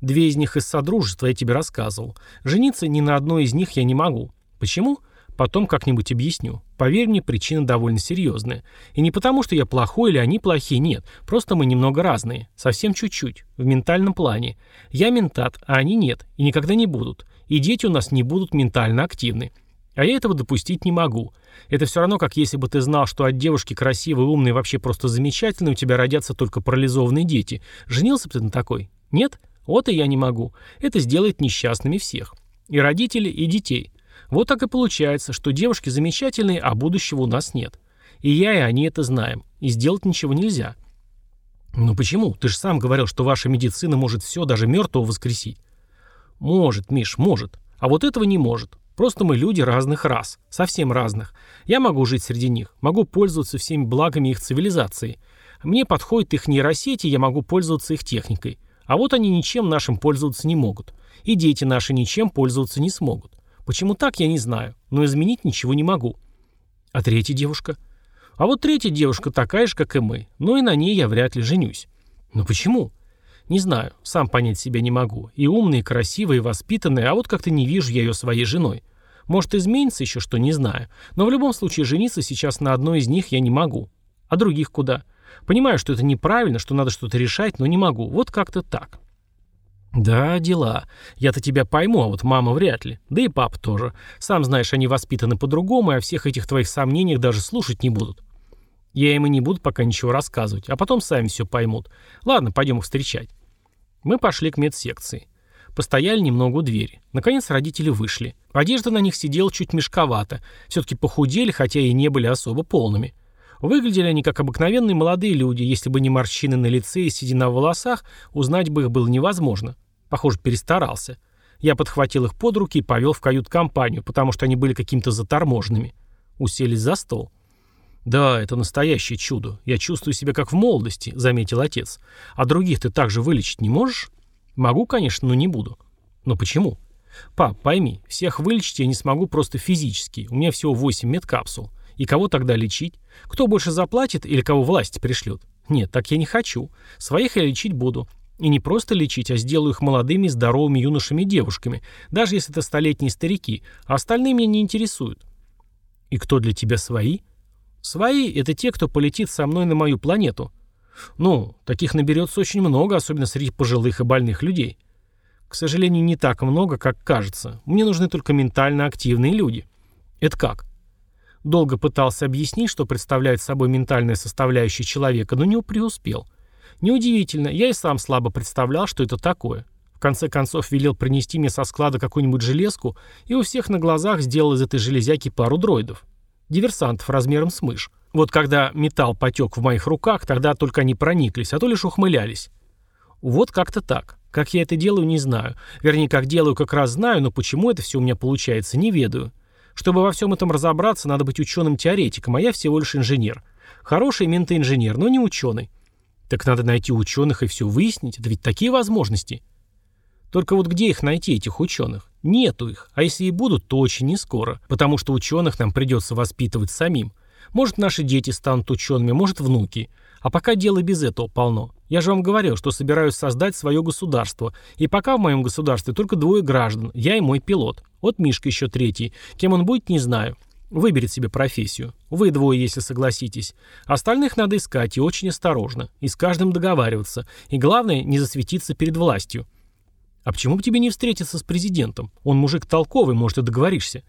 Две из них из Содружества я тебе рассказывал. Жениться ни на одной из них я не могу. Почему? Потом как-нибудь объясню. Поверь мне, причина довольно серьезная. И не потому, что я плохой или они плохие, нет. Просто мы немного разные. Совсем чуть-чуть. В ментальном плане. Я ментат, а они нет. И никогда не будут. И дети у нас не будут ментально активны. А я этого допустить не могу. Это все равно, как если бы ты знал, что от девушки красивой, умной вообще просто замечательной у тебя родятся только парализованные дети. Женился бы ты на такой? Нет? Вот и я не могу. Это сделает несчастными всех. И родителей, и детей. Вот так и получается, что девушки замечательные, а будущего у нас нет. И я, и они это знаем. И сделать ничего нельзя. Ну почему? Ты же сам говорил, что ваша медицина может все, даже мертвого воскресить. Может, Миш, может. А вот этого не может. Просто мы люди разных рас, совсем разных. Я могу жить среди них, могу пользоваться всеми благами их цивилизации. Мне подходит их нейросети, я могу пользоваться их техникой. А вот они ничем нашим пользоваться не могут. И дети наши ничем пользоваться не смогут. Почему так, я не знаю, но изменить ничего не могу. А третья девушка? А вот третья девушка такая же, как и мы, но и на ней я вряд ли женюсь. Но почему? Не знаю, сам понять себя не могу. И умная, и красивая, и воспитанная, а вот как-то не вижу я ее своей женой. Может, изменится еще что, не знаю. Но в любом случае жениться сейчас на одной из них я не могу. А других куда? Понимаю, что это неправильно, что надо что-то решать, но не могу. Вот как-то так. «Да, дела. Я-то тебя пойму, а вот мама вряд ли. Да и папа тоже. Сам знаешь, они воспитаны по-другому, и о всех этих твоих сомнениях даже слушать не будут. Я им и не буду пока ничего рассказывать, а потом сами все поймут. Ладно, пойдем их встречать». Мы пошли к медсекции. Постояли немного у двери. Наконец родители вышли. Одежда на них сидела чуть мешковато. Все-таки похудели, хотя и не были особо полными. Выглядели они как обыкновенные молодые люди. Если бы не морщины на лице и седина в волосах, узнать бы их было невозможно. Похоже, перестарался. Я подхватил их под руки и повел в кают-компанию, потому что они были какими-то заторможенными. Уселись за стол. «Да, это настоящее чудо. Я чувствую себя как в молодости», — заметил отец. «А других ты также вылечить не можешь?» «Могу, конечно, но не буду». «Но почему?» «Пап, пойми, всех вылечить я не смогу просто физически. У меня всего 8 медкапсул. И кого тогда лечить? Кто больше заплатит или кого власть пришлет? Нет, так я не хочу. Своих я лечить буду. И не просто лечить, а сделаю их молодыми, здоровыми юношами и девушками, даже если это столетние старики, а остальные меня не интересуют. И кто для тебя свои? Свои — это те, кто полетит со мной на мою планету. Ну, таких наберется очень много, особенно среди пожилых и больных людей. К сожалению, не так много, как кажется. Мне нужны только ментально активные люди. Это как? Долго пытался объяснить, что представляет собой ментальная составляющая человека, но не преуспел. Неудивительно, я и сам слабо представлял, что это такое. В конце концов велел принести мне со склада какую-нибудь железку и у всех на глазах сделал из этой железяки пару дроидов. Диверсантов размером с мышь. Вот когда металл потек в моих руках, тогда только они прониклись, а то лишь ухмылялись. Вот как-то так. Как я это делаю, не знаю. Вернее, как делаю, как раз знаю, но почему это все у меня получается, не ведаю. Чтобы во всем этом разобраться, надо быть ученым-теоретиком, а я всего лишь инженер. Хороший ментоинженер, но не ученый. Так надо найти ученых и все выяснить. Это ведь такие возможности. Только вот где их найти, этих ученых? Нету их. А если и будут, то очень не скоро. Потому что ученых нам придется воспитывать самим. Может, наши дети станут учеными, может, внуки. А пока дело без этого полно. Я же вам говорил, что собираюсь создать свое государство. И пока в моем государстве только двое граждан. Я и мой пилот. Вот Мишка еще третий. Кем он будет, не знаю. Выберет себе профессию. Вы двое, если согласитесь. Остальных надо искать и очень осторожно. И с каждым договариваться. И главное, не засветиться перед властью. А почему бы тебе не встретиться с президентом? Он мужик толковый, может, и договоришься.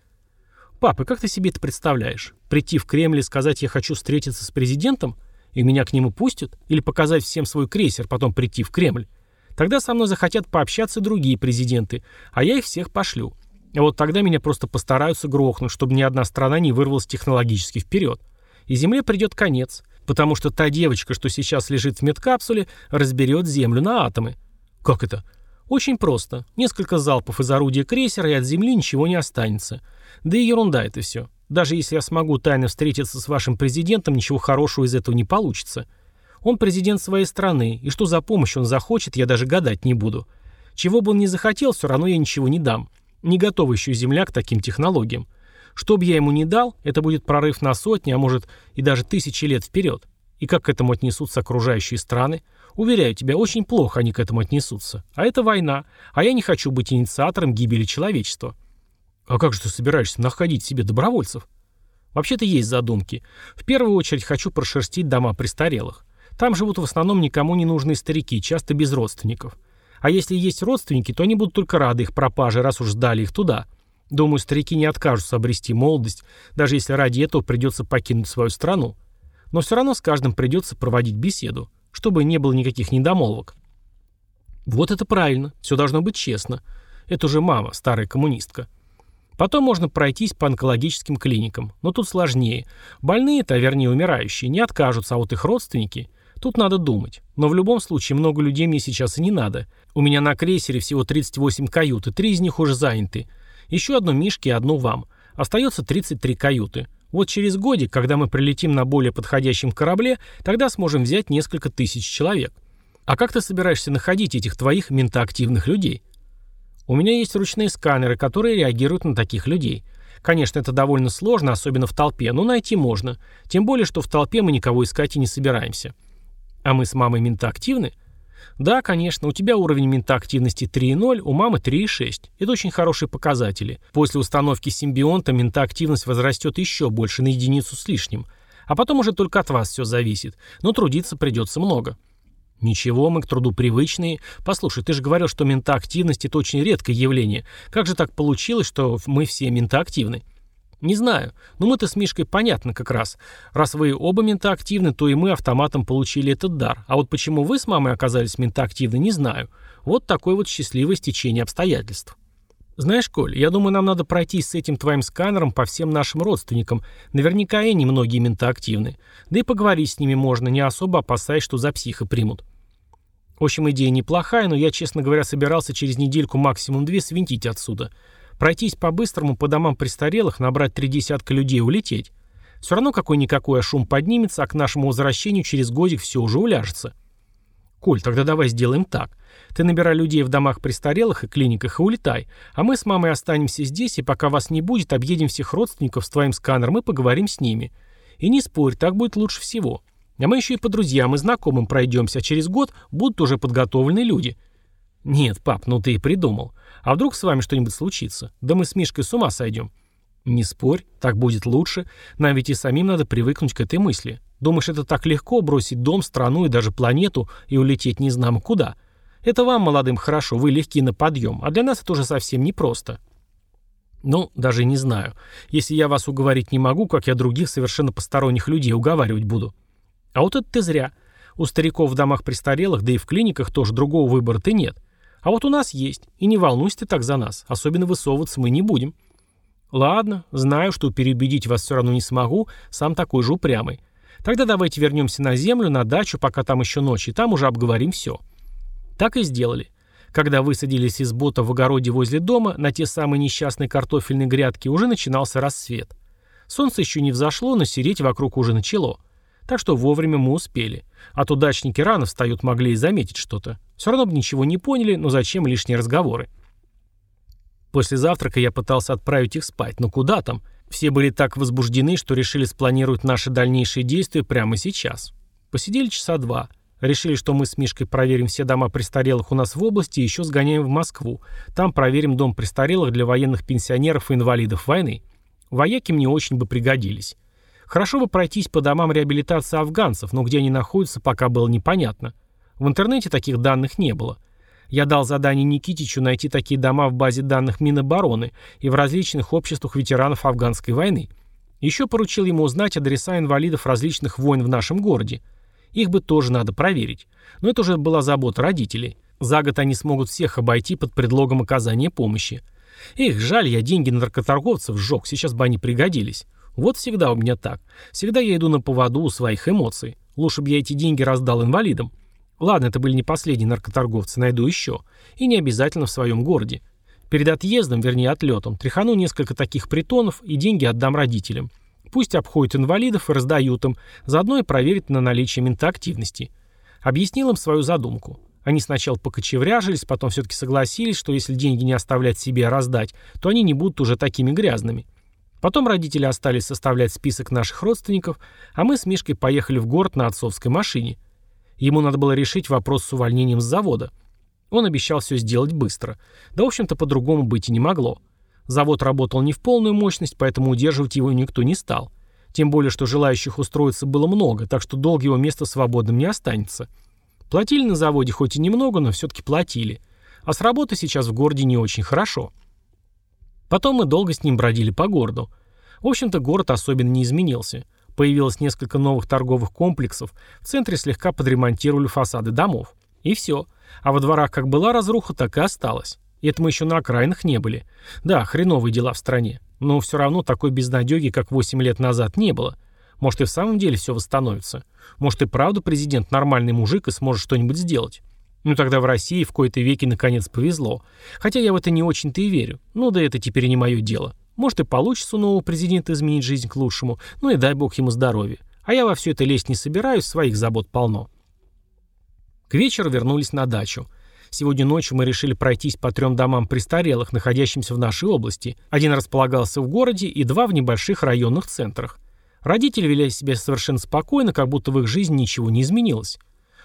Папа, как ты себе это представляешь? Прийти в Кремль и сказать «я хочу встретиться с президентом»? И меня к нему пустят? Или показать всем свой крейсер, потом прийти в Кремль? Тогда со мной захотят пообщаться другие президенты, а я их всех пошлю. А вот тогда меня просто постараются грохнуть, чтобы ни одна страна не вырвалась технологически вперед. И Земле придет конец, потому что та девочка, что сейчас лежит в медкапсуле, разберет Землю на атомы. Как это? Очень просто. Несколько залпов из орудия крейсера, и от Земли ничего не останется. Да и ерунда это все. Даже если я смогу тайно встретиться с вашим президентом, ничего хорошего из этого не получится. Он президент своей страны, и что за помощь он захочет, я даже гадать не буду. Чего бы он ни захотел, все равно я ничего не дам. Не готова еще Земля к таким технологиям. Что бы я ему ни дал, это будет прорыв на сотни, а может и даже тысячи лет вперед. И как к этому отнесутся окружающие страны? Уверяю тебя, очень плохо они к этому отнесутся. А это война, а я не хочу быть инициатором гибели человечества. А как же ты собираешься находить себе добровольцев? Вообще-то есть задумки. В первую очередь хочу прошерстить дома престарелых. Там живут в основном никому не нужные старики, часто без родственников. А если есть родственники, то они будут только рады их пропаже, раз уж сдали их туда. Думаю, старики не откажутся обрести молодость, даже если ради этого придется покинуть свою страну. Но все равно с каждым придется проводить беседу, чтобы не было никаких недомолвок. Вот это правильно, все должно быть честно. Это уже мама, старая коммунистка. Потом можно пройтись по онкологическим клиникам, но тут сложнее. Больные-то, а вернее умирающие, не откажутся, а вот их родственники – Тут надо думать. Но в любом случае много людей мне сейчас и не надо. У меня на крейсере всего 38 кают, и три из них уже заняты. Еще одну Мишке и одну вам. Остается 33 каюты. Вот через годик, когда мы прилетим на более подходящем корабле, тогда сможем взять несколько тысяч человек. А как ты собираешься находить этих твоих ментоактивных людей? У меня есть ручные сканеры, которые реагируют на таких людей. Конечно, это довольно сложно, особенно в толпе, но найти можно. Тем более, что в толпе мы никого искать и не собираемся. А мы с мамой ментоактивны? Да, конечно, у тебя уровень ментоактивности 3,0, у мамы 3,6. Это очень хорошие показатели. После установки симбионта ментоактивность возрастет еще больше, на единицу с лишним. А потом уже только от вас все зависит. Но трудиться придется много. Ничего, мы к труду привычные. Послушай, ты же говорил, что ментоактивность это очень редкое явление. Как же так получилось, что мы все ментоактивны? Не знаю. Но мы-то с Мишкой понятно как раз. Раз вы оба ментоактивны, то и мы автоматом получили этот дар. А вот почему вы с мамой оказались ментоактивны, не знаю. Вот такое вот счастливое стечение обстоятельств. Знаешь, Коль, я думаю, нам надо пройтись с этим твоим сканером по всем нашим родственникам. Наверняка и они многие ментоактивны. Да и поговорить с ними можно, не особо опасаясь, что за психа примут. В общем, идея неплохая, но я, честно говоря, собирался через недельку максимум две свинтить отсюда. Пройтись по-быстрому по домам престарелых, набрать три десятка людей и улететь. Все равно какой-никакой шум поднимется, а к нашему возвращению через годик все уже уляжется. Коль, тогда давай сделаем так. Ты набирай людей в домах престарелых и клиниках и улетай, а мы с мамой останемся здесь, и пока вас не будет, объедем всех родственников с твоим сканером и поговорим с ними. И не спорь, так будет лучше всего. А мы еще и по друзьям и знакомым пройдемся, а через год будут уже подготовленные люди. Нет, пап, ну ты и придумал. А вдруг с вами что-нибудь случится? Да мы с Мишкой с ума сойдем. Не спорь, так будет лучше. Нам ведь и самим надо привыкнуть к этой мысли. Думаешь, это так легко бросить дом, страну и даже планету и улететь не знамо куда? Это вам, молодым, хорошо, вы легки на подъем, а для нас это уже совсем непросто. Ну, даже не знаю. Если я вас уговорить не могу, как я других совершенно посторонних людей уговаривать буду. А вот это ты зря. У стариков в домах престарелых, да и в клиниках тоже другого выбора-то нет. А вот у нас есть. И не волнуйся ты так за нас. Особенно высовываться мы не будем. Ладно, знаю, что переубедить вас все равно не смогу, сам такой же упрямый. Тогда давайте вернемся на землю, на дачу, пока там еще ночь, и там уже обговорим все. Так и сделали. Когда высадились из бота в огороде возле дома, на те самые несчастные картофельные грядки уже начинался рассвет. Солнце еще не взошло, но сереть вокруг уже начало. Так что вовремя мы успели. А то дачники рано встают, могли и заметить что-то. Все равно бы ничего не поняли, но зачем лишние разговоры? После завтрака я пытался отправить их спать, но куда там? Все были так возбуждены, что решили спланировать наши дальнейшие действия прямо сейчас. Посидели часа два. Решили, что мы с Мишкой проверим все дома престарелых у нас в области и еще сгоняем в Москву. Там проверим дом престарелых для военных пенсионеров и инвалидов войны. Вояки мне очень бы пригодились. Хорошо бы пройтись по домам реабилитации афганцев, но где они находятся, пока было непонятно. В интернете таких данных не было. Я дал задание Никитичу найти такие дома в базе данных Минобороны и в различных обществах ветеранов афганской войны. Еще поручил ему узнать адреса инвалидов различных войн в нашем городе – их бы тоже надо проверить. Но это уже была забота родителей. За год они смогут всех обойти под предлогом оказания помощи. Эх, жаль, я деньги на наркоторговцев сжег, сейчас бы они пригодились. Вот всегда у меня так. Всегда я иду на поводу у своих эмоций. Лучше бы я эти деньги раздал инвалидам. Ладно, это были не последние наркоторговцы, найду еще. И не обязательно в своем городе. Перед отъездом, вернее отлетом, тряхану несколько таких притонов и деньги отдам родителям. Пусть обходят инвалидов и раздают им, заодно и проверят на наличие ментоактивности. Объяснил им свою задумку. Они сначала покочевряжились, потом все-таки согласились, что если деньги не оставлять себе, а раздать, то они не будут уже такими грязными. Потом родители остались составлять список наших родственников, а мы с Мишкой поехали в город на отцовской машине. Ему надо было решить вопрос с увольнением с завода. Он обещал все сделать быстро. Да, в общем-то, по-другому быть и не могло. Завод работал не в полную мощность, поэтому удерживать его никто не стал. Тем более, что желающих устроиться было много, так что долго его место свободным не останется. Платили на заводе хоть и немного, но все-таки платили. А с работы сейчас в городе не очень хорошо. Потом мы долго с ним бродили по городу. В общем-то, город особенно не изменился. Появилось несколько новых торговых комплексов, в центре слегка подремонтировали фасады домов. И все. А во дворах как была разруха, так и осталась. И это мы еще на окраинах не были. Да, хреновые дела в стране. Но все равно такой безнадеги, как 8 лет назад, не было. Может и в самом деле все восстановится. Может и правда президент нормальный мужик и сможет что-нибудь сделать. Ну тогда в России в кои-то веки наконец повезло. Хотя я в это не очень-то и верю. Ну да это теперь не мое дело. Может и получится у нового президента изменить жизнь к лучшему. Ну и дай бог ему здоровья. А я во все это лезть не собираюсь, своих забот полно. К вечеру вернулись на дачу. Сегодня ночью мы решили пройтись по трем домам престарелых, находящимся в нашей области. Один располагался в городе и два в небольших районных центрах. Родители вели себя совершенно спокойно, как будто в их жизни ничего не изменилось.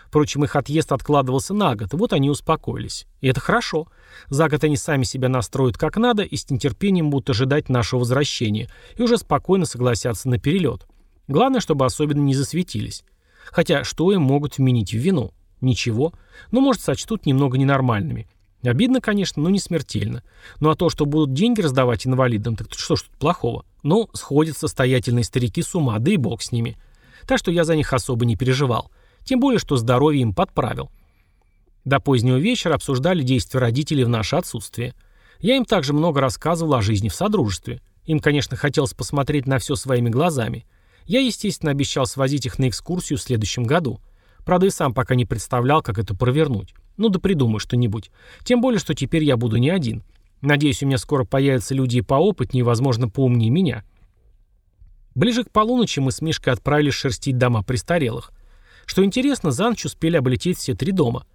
Впрочем, их отъезд откладывался на год, вот они успокоились. И это хорошо. За год они сами себя настроят как надо и с нетерпением будут ожидать нашего возвращения и уже спокойно согласятся на перелет. Главное, чтобы особенно не засветились. Хотя, что им могут вменить в вину? Ничего. Но, может, сочтут немного ненормальными. Обидно, конечно, но не смертельно. Ну а то, что будут деньги раздавать инвалидам, так что ж тут плохого? Ну, сходят состоятельные старики с ума, да и бог с ними. Так что я за них особо не переживал. Тем более, что здоровье им подправил. До позднего вечера обсуждали действия родителей в наше отсутствие. Я им также много рассказывал о жизни в Содружестве. Им, конечно, хотелось посмотреть на все своими глазами. Я, естественно, обещал свозить их на экскурсию в следующем году. Правда, и сам пока не представлял, как это провернуть. Ну да придумаю что-нибудь. Тем более, что теперь я буду не один. Надеюсь, у меня скоро появятся люди и поопытнее, и, возможно, поумнее меня. Ближе к полуночи мы с Мишкой отправились шерстить дома престарелых. Что интересно, за ночь успели облететь все три дома.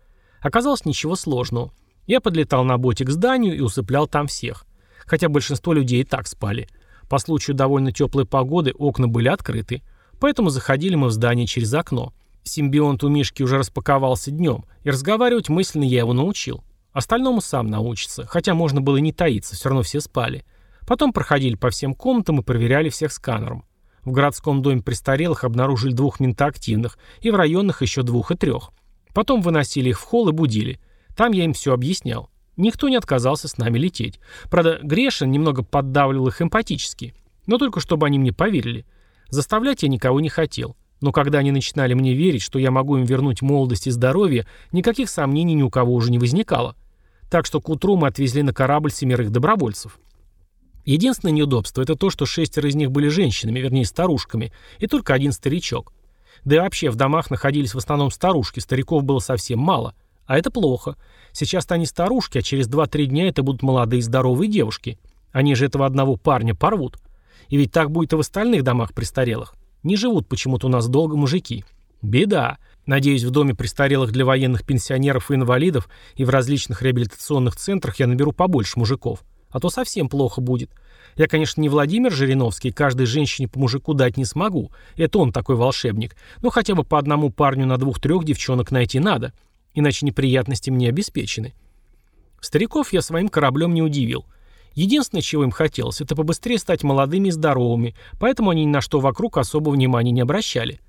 Оказалось, ничего сложного. Я подлетал на боте к зданию и усыплял там всех. Хотя большинство людей и так спали. По случаю довольно теплой погоды окна были открыты. Поэтому заходили мы в здание через окно. Симбионт у Мишки уже распаковался днем, и разговаривать мысленно я его научил. Остальному сам научится, хотя можно было не таиться, все равно все спали. Потом проходили по всем комнатам и проверяли всех сканером. В городском доме престарелых обнаружили двух ментоактивных, и в районных еще двух и трех. Потом выносили их в холл и будили. Там я им все объяснял. Никто не отказался с нами лететь. Правда, Грешин немного поддавливал их эмпатически. Но только чтобы они мне поверили. Заставлять я никого не хотел. Но когда они начинали мне верить, что я могу им вернуть молодость и здоровье, никаких сомнений ни у кого уже не возникало. Так что к утру мы отвезли на корабль семерых добровольцев. Единственное неудобство – это то, что шестеро из них были женщинами, вернее старушками, и только один старичок. Да и вообще в домах находились в основном старушки, стариков было совсем мало. А это плохо. Сейчас-то они старушки, а через 2-3 дня это будут молодые здоровые девушки. Они же этого одного парня порвут. И ведь так будет и в остальных домах престарелых. Не живут почему-то у нас долго мужики. Беда. Надеюсь, в доме престарелых для военных пенсионеров и инвалидов и в различных реабилитационных центрах я наберу побольше мужиков. А то совсем плохо будет. Я, конечно, не Владимир Жириновский, каждой женщине по мужику дать не смогу. Это он такой волшебник. Но хотя бы по одному парню на двух-трех девчонок найти надо. Иначе неприятности мне обеспечены. Стариков я своим кораблем не удивил. Единственное, чего им хотелось, это побыстрее стать молодыми и здоровыми, поэтому они ни на что вокруг особо внимания не обращали.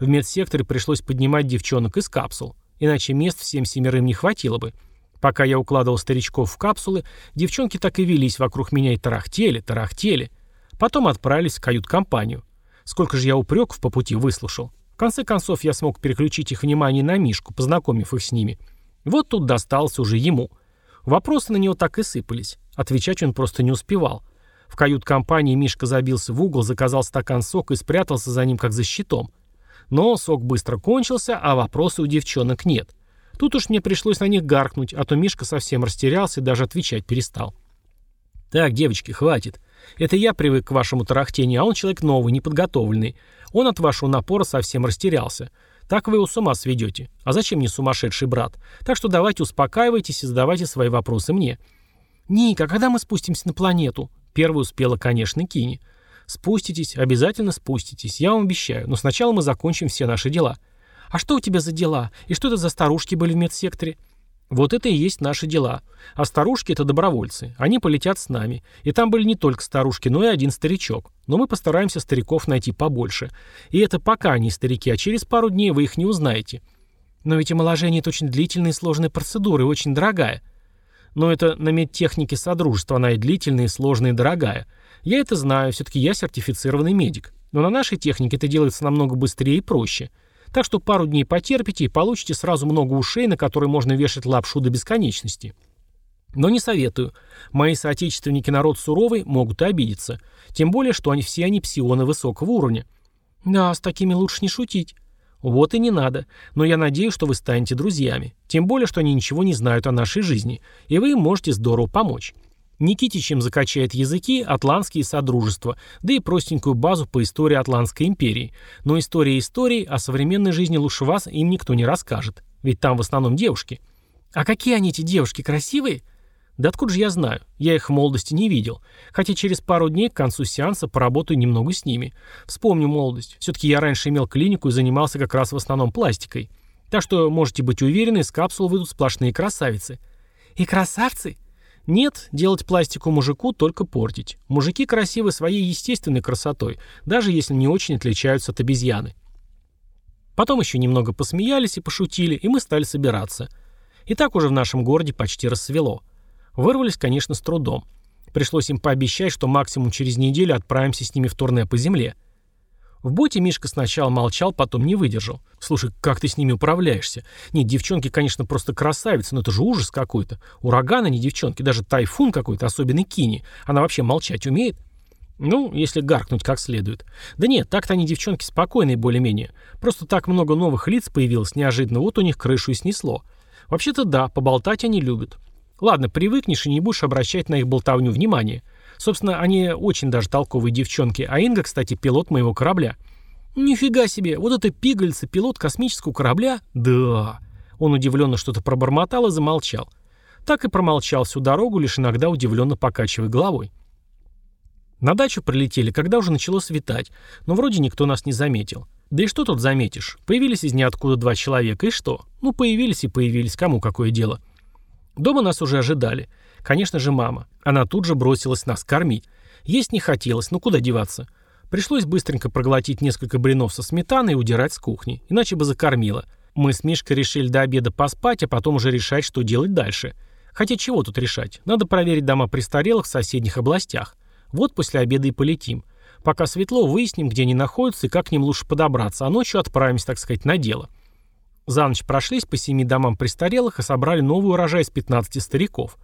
В медсекторе пришлось поднимать девчонок из капсул, иначе мест всем семерым не хватило бы. Пока я укладывал старичков в капсулы, девчонки так и велись вокруг меня и тарахтели, тарахтели. Потом отправились в кают-компанию. Сколько же я упреков по пути выслушал. В конце концов, я смог переключить их внимание на Мишку, познакомив их с ними. Вот тут достался уже ему. Вопросы на него так и сыпались. Отвечать он просто не успевал. В кают-компании Мишка забился в угол, заказал стакан сока и спрятался за ним, как за щитом. Но сок быстро кончился, а вопросы у девчонок нет. Тут уж мне пришлось на них гаркнуть, а то Мишка совсем растерялся и даже отвечать перестал. «Так, девочки, хватит. Это я привык к вашему тарахтению, а он человек новый, неподготовленный. Он от вашего напора совсем растерялся. Так вы его с ума сведете. А зачем мне сумасшедший брат? Так что давайте успокаивайтесь и задавайте свои вопросы мне». «Ника, а когда мы спустимся на планету?» Первой успела, конечно, Кини. «Спуститесь, обязательно спуститесь, я вам обещаю, но сначала мы закончим все наши дела». «А что у тебя за дела? И что это за старушки были в медсекторе?» Вот это и есть наши дела. А старушки — это добровольцы. Они полетят с нами. И там были не только старушки, но и один старичок. Но мы постараемся стариков найти побольше. И это пока они старики, а через пару дней вы их не узнаете. Но ведь омоложение — это очень длительная и сложная процедура, и очень дорогая. Но это на медтехнике Содружества, она и длительная, и сложная, и дорогая. Я это знаю, все-таки я сертифицированный медик. Но на нашей технике это делается намного быстрее и проще. Так что пару дней потерпите и получите сразу много ушей, на которые можно вешать лапшу до бесконечности. Но не советую. Мои соотечественники народ суровый, могут и обидеться. Тем более, что они все они псионы высокого уровня. Да, с такими лучше не шутить. Вот и не надо. Но я надеюсь, что вы станете друзьями. Тем более, что они ничего не знают о нашей жизни. И вы им можете здорово помочь. Никитичем закачает языки, атлантские содружества, да и простенькую базу по истории Атлантской империи. Но история истории, о современной жизни лучше вас им никто не расскажет. Ведь там в основном девушки. А какие они эти девушки, красивые? Да откуда же я знаю? Я их в молодости не видел. Хотя через пару дней к концу сеанса поработаю немного с ними. Вспомню молодость. Все-таки я раньше имел клинику и занимался как раз в основном пластикой. Так что можете быть уверены, из капсул выйдут сплошные красавицы. И красавцы? Нет, делать пластику мужику только портить. Мужики красивы своей естественной красотой, даже если не очень отличаются от обезьяны. Потом еще немного посмеялись и пошутили, и мы стали собираться. И так уже в нашем городе почти рассвело. Вырвались, конечно, с трудом. Пришлось им пообещать, что максимум через неделю отправимся с ними в турне по земле – в боте Мишка сначала молчал, потом не выдержал. «Слушай, как ты с ними управляешься? Нет, девчонки, конечно, просто красавицы, но это же ужас какой-то. Ураган, а не девчонки, даже тайфун какой-то, особенный Кини. Она вообще молчать умеет?» Ну, если гаркнуть как следует. Да нет, так-то они девчонки спокойные более-менее. Просто так много новых лиц появилось неожиданно, вот у них крышу и снесло. Вообще-то да, поболтать они любят. Ладно, привыкнешь и не будешь обращать на их болтовню внимания. Собственно, они очень даже толковые девчонки, а Инга, кстати, пилот моего корабля. Нифига себе, вот это пигольца, пилот космического корабля? Да. Он удивленно что-то пробормотал и замолчал. Так и промолчал всю дорогу, лишь иногда удивленно покачивая головой. На дачу прилетели, когда уже начало светать, но вроде никто нас не заметил. Да и что тут заметишь? Появились из ниоткуда два человека, и что? Ну, появились и появились, кому какое дело. Дома нас уже ожидали. Конечно же, мама. Она тут же бросилась нас кормить. Есть не хотелось, но куда деваться? Пришлось быстренько проглотить несколько блинов со сметаной и удирать с кухни, иначе бы закормила. Мы с Мишкой решили до обеда поспать, а потом уже решать, что делать дальше. Хотя чего тут решать? Надо проверить дома престарелых в соседних областях. Вот после обеда и полетим. Пока светло, выясним, где они находятся и как к ним лучше подобраться, а ночью отправимся, так сказать, на дело. За ночь прошлись по семи домам престарелых и собрали новый урожай из 15 стариков.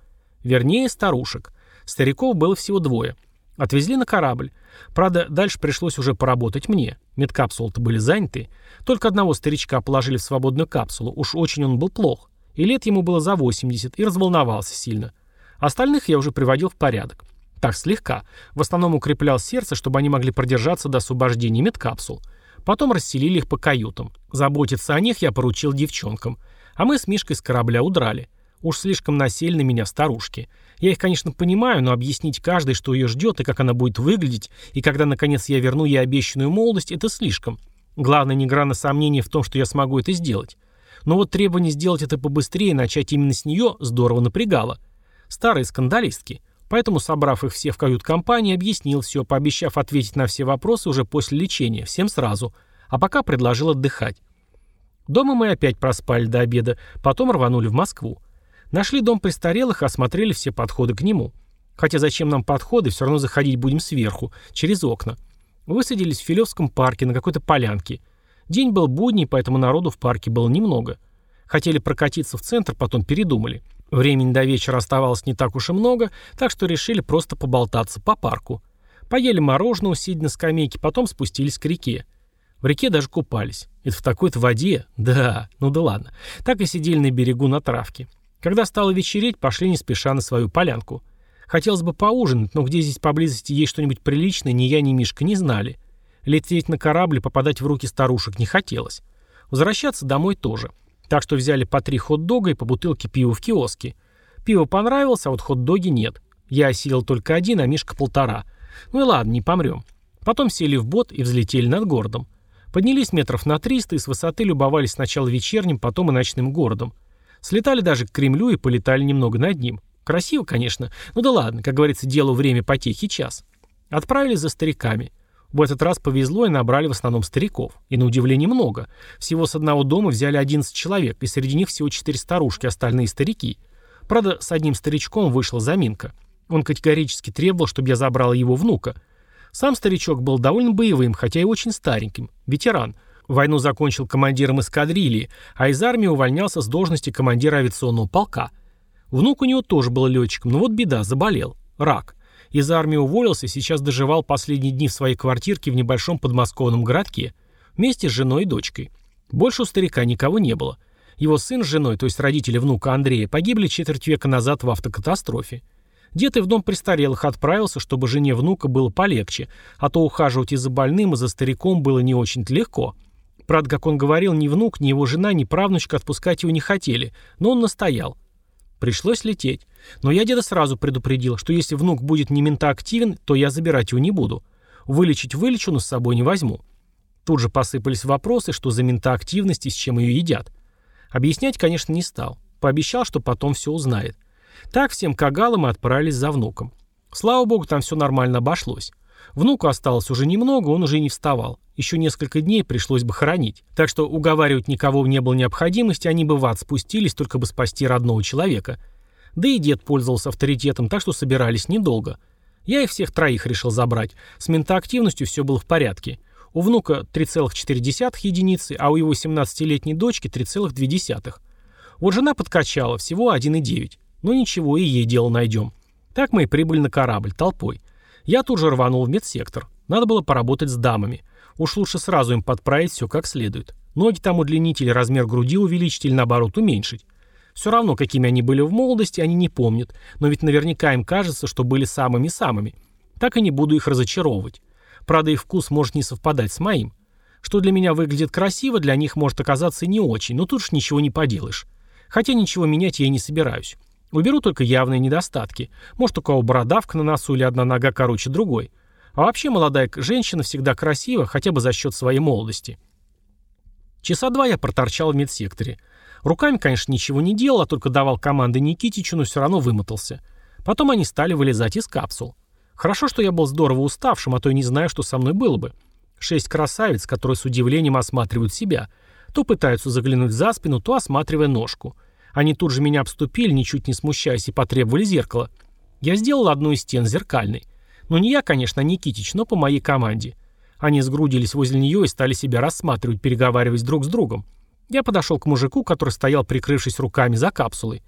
Вернее, старушек. Стариков было всего двое. Отвезли на корабль. Правда, дальше пришлось уже поработать мне. Медкапсулы-то были заняты. Только одного старичка положили в свободную капсулу. Уж очень он был плох. И лет ему было за 80, и разволновался сильно. Остальных я уже приводил в порядок. Так, слегка. В основном укреплял сердце, чтобы они могли продержаться до освобождения медкапсул. Потом расселили их по каютам. Заботиться о них я поручил девчонкам. А мы с Мишкой с корабля удрали. Уж слишком насели на меня старушки. Я их, конечно, понимаю, но объяснить каждой, что ее ждет и как она будет выглядеть, и когда, наконец, я верну ей обещанную молодость, это слишком. Главное, не грана сомнения в том, что я смогу это сделать. Но вот требование сделать это побыстрее и начать именно с нее здорово напрягало. Старые скандалистки. Поэтому, собрав их все в кают-компании, объяснил все, пообещав ответить на все вопросы уже после лечения, всем сразу. А пока предложил отдыхать. Дома мы опять проспали до обеда, потом рванули в Москву. Нашли дом престарелых и осмотрели все подходы к нему. Хотя зачем нам подходы, все равно заходить будем сверху, через окна. Высадились в Филевском парке на какой-то полянке. День был будний, поэтому народу в парке было немного. Хотели прокатиться в центр, потом передумали. Времени до вечера оставалось не так уж и много, так что решили просто поболтаться по парку. Поели мороженое, сидя на скамейке, потом спустились к реке. В реке даже купались. Это в такой-то воде? Да, ну да ладно. Так и сидели на берегу на травке. Когда стало вечереть, пошли не спеша на свою полянку. Хотелось бы поужинать, но где здесь поблизости есть что-нибудь приличное, ни я, ни Мишка не знали. Лететь на корабль и попадать в руки старушек не хотелось. Возвращаться домой тоже. Так что взяли по три хот-дога и по бутылке пива в киоске. Пиво понравилось, а вот хот-доги нет. Я осилил только один, а Мишка полтора. Ну и ладно, не помрем. Потом сели в бот и взлетели над городом. Поднялись метров на 300 и с высоты любовались сначала вечерним, потом и ночным городом. Слетали даже к Кремлю и полетали немного над ним. Красиво, конечно. Ну да ладно, как говорится, делу время потехи час. Отправились за стариками. В этот раз повезло и набрали в основном стариков. И на удивление много. Всего с одного дома взяли 11 человек, и среди них всего 4 старушки, остальные старики. Правда, с одним старичком вышла заминка. Он категорически требовал, чтобы я забрал его внука. Сам старичок был довольно боевым, хотя и очень стареньким. Ветеран. Войну закончил командиром эскадрильи, а из армии увольнялся с должности командира авиационного полка. Внук у него тоже был летчиком, но вот беда, заболел. Рак. Из армии уволился, сейчас доживал последние дни в своей квартирке в небольшом подмосковном городке. Вместе с женой и дочкой. Больше у старика никого не было. Его сын с женой, то есть родители внука Андрея, погибли четверть века назад в автокатастрофе. Дед и в дом престарелых отправился, чтобы жене внука было полегче, а то ухаживать и за больным, и за стариком было не очень-то легко. Правда, как он говорил, ни внук, ни его жена, ни правнучка отпускать его не хотели, но он настоял. Пришлось лететь. Но я деда сразу предупредил, что если внук будет не ментоактивен, то я забирать его не буду. Вылечить вылечу, но с собой не возьму. Тут же посыпались вопросы, что за ментоактивность и с чем ее едят. Объяснять, конечно, не стал. Пообещал, что потом все узнает. Так всем кагалам мы отправились за внуком. Слава богу, там все нормально обошлось. Внуку осталось уже немного, он уже не вставал. Еще несколько дней пришлось бы хоронить. Так что уговаривать никого не было необходимости, они бы в ад спустились, только бы спасти родного человека. Да и дед пользовался авторитетом, так что собирались недолго. Я их всех троих решил забрать. С ментоактивностью все было в порядке. У внука 3,4 единицы, а у его 17-летней дочки 3,2. Вот жена подкачала, всего 1,9. Но ничего, и ей дело найдем. Так мы и прибыли на корабль, толпой. Я тут же рванул в медсектор. Надо было поработать с дамами. Уж лучше сразу им подправить все как следует. Ноги там удлинить или размер груди увеличить или наоборот уменьшить. Все равно, какими они были в молодости, они не помнят, но ведь наверняка им кажется, что были самыми-самыми. Так и не буду их разочаровывать. Правда, их вкус может не совпадать с моим. Что для меня выглядит красиво, для них может оказаться не очень, но тут уж ничего не поделаешь. Хотя ничего менять я и не собираюсь. Уберу только явные недостатки. Может, у кого бородавка на носу или одна нога короче другой. А вообще молодая женщина всегда красива, хотя бы за счет своей молодости. Часа два я проторчал в медсекторе. Руками, конечно, ничего не делал, а только давал команды Никитичу, но все равно вымотался. Потом они стали вылезать из капсул. Хорошо, что я был здорово уставшим, а то и не знаю, что со мной было бы. Шесть красавиц, которые с удивлением осматривают себя. То пытаются заглянуть за спину, то осматривая ножку. Они тут же меня обступили, ничуть не смущаясь, и потребовали зеркало. Я сделал одну из стен зеркальной. Ну не я, конечно, а Никитич, но по моей команде. Они сгрудились возле нее и стали себя рассматривать, переговариваясь друг с другом. Я подошел к мужику, который стоял, прикрывшись руками за капсулой.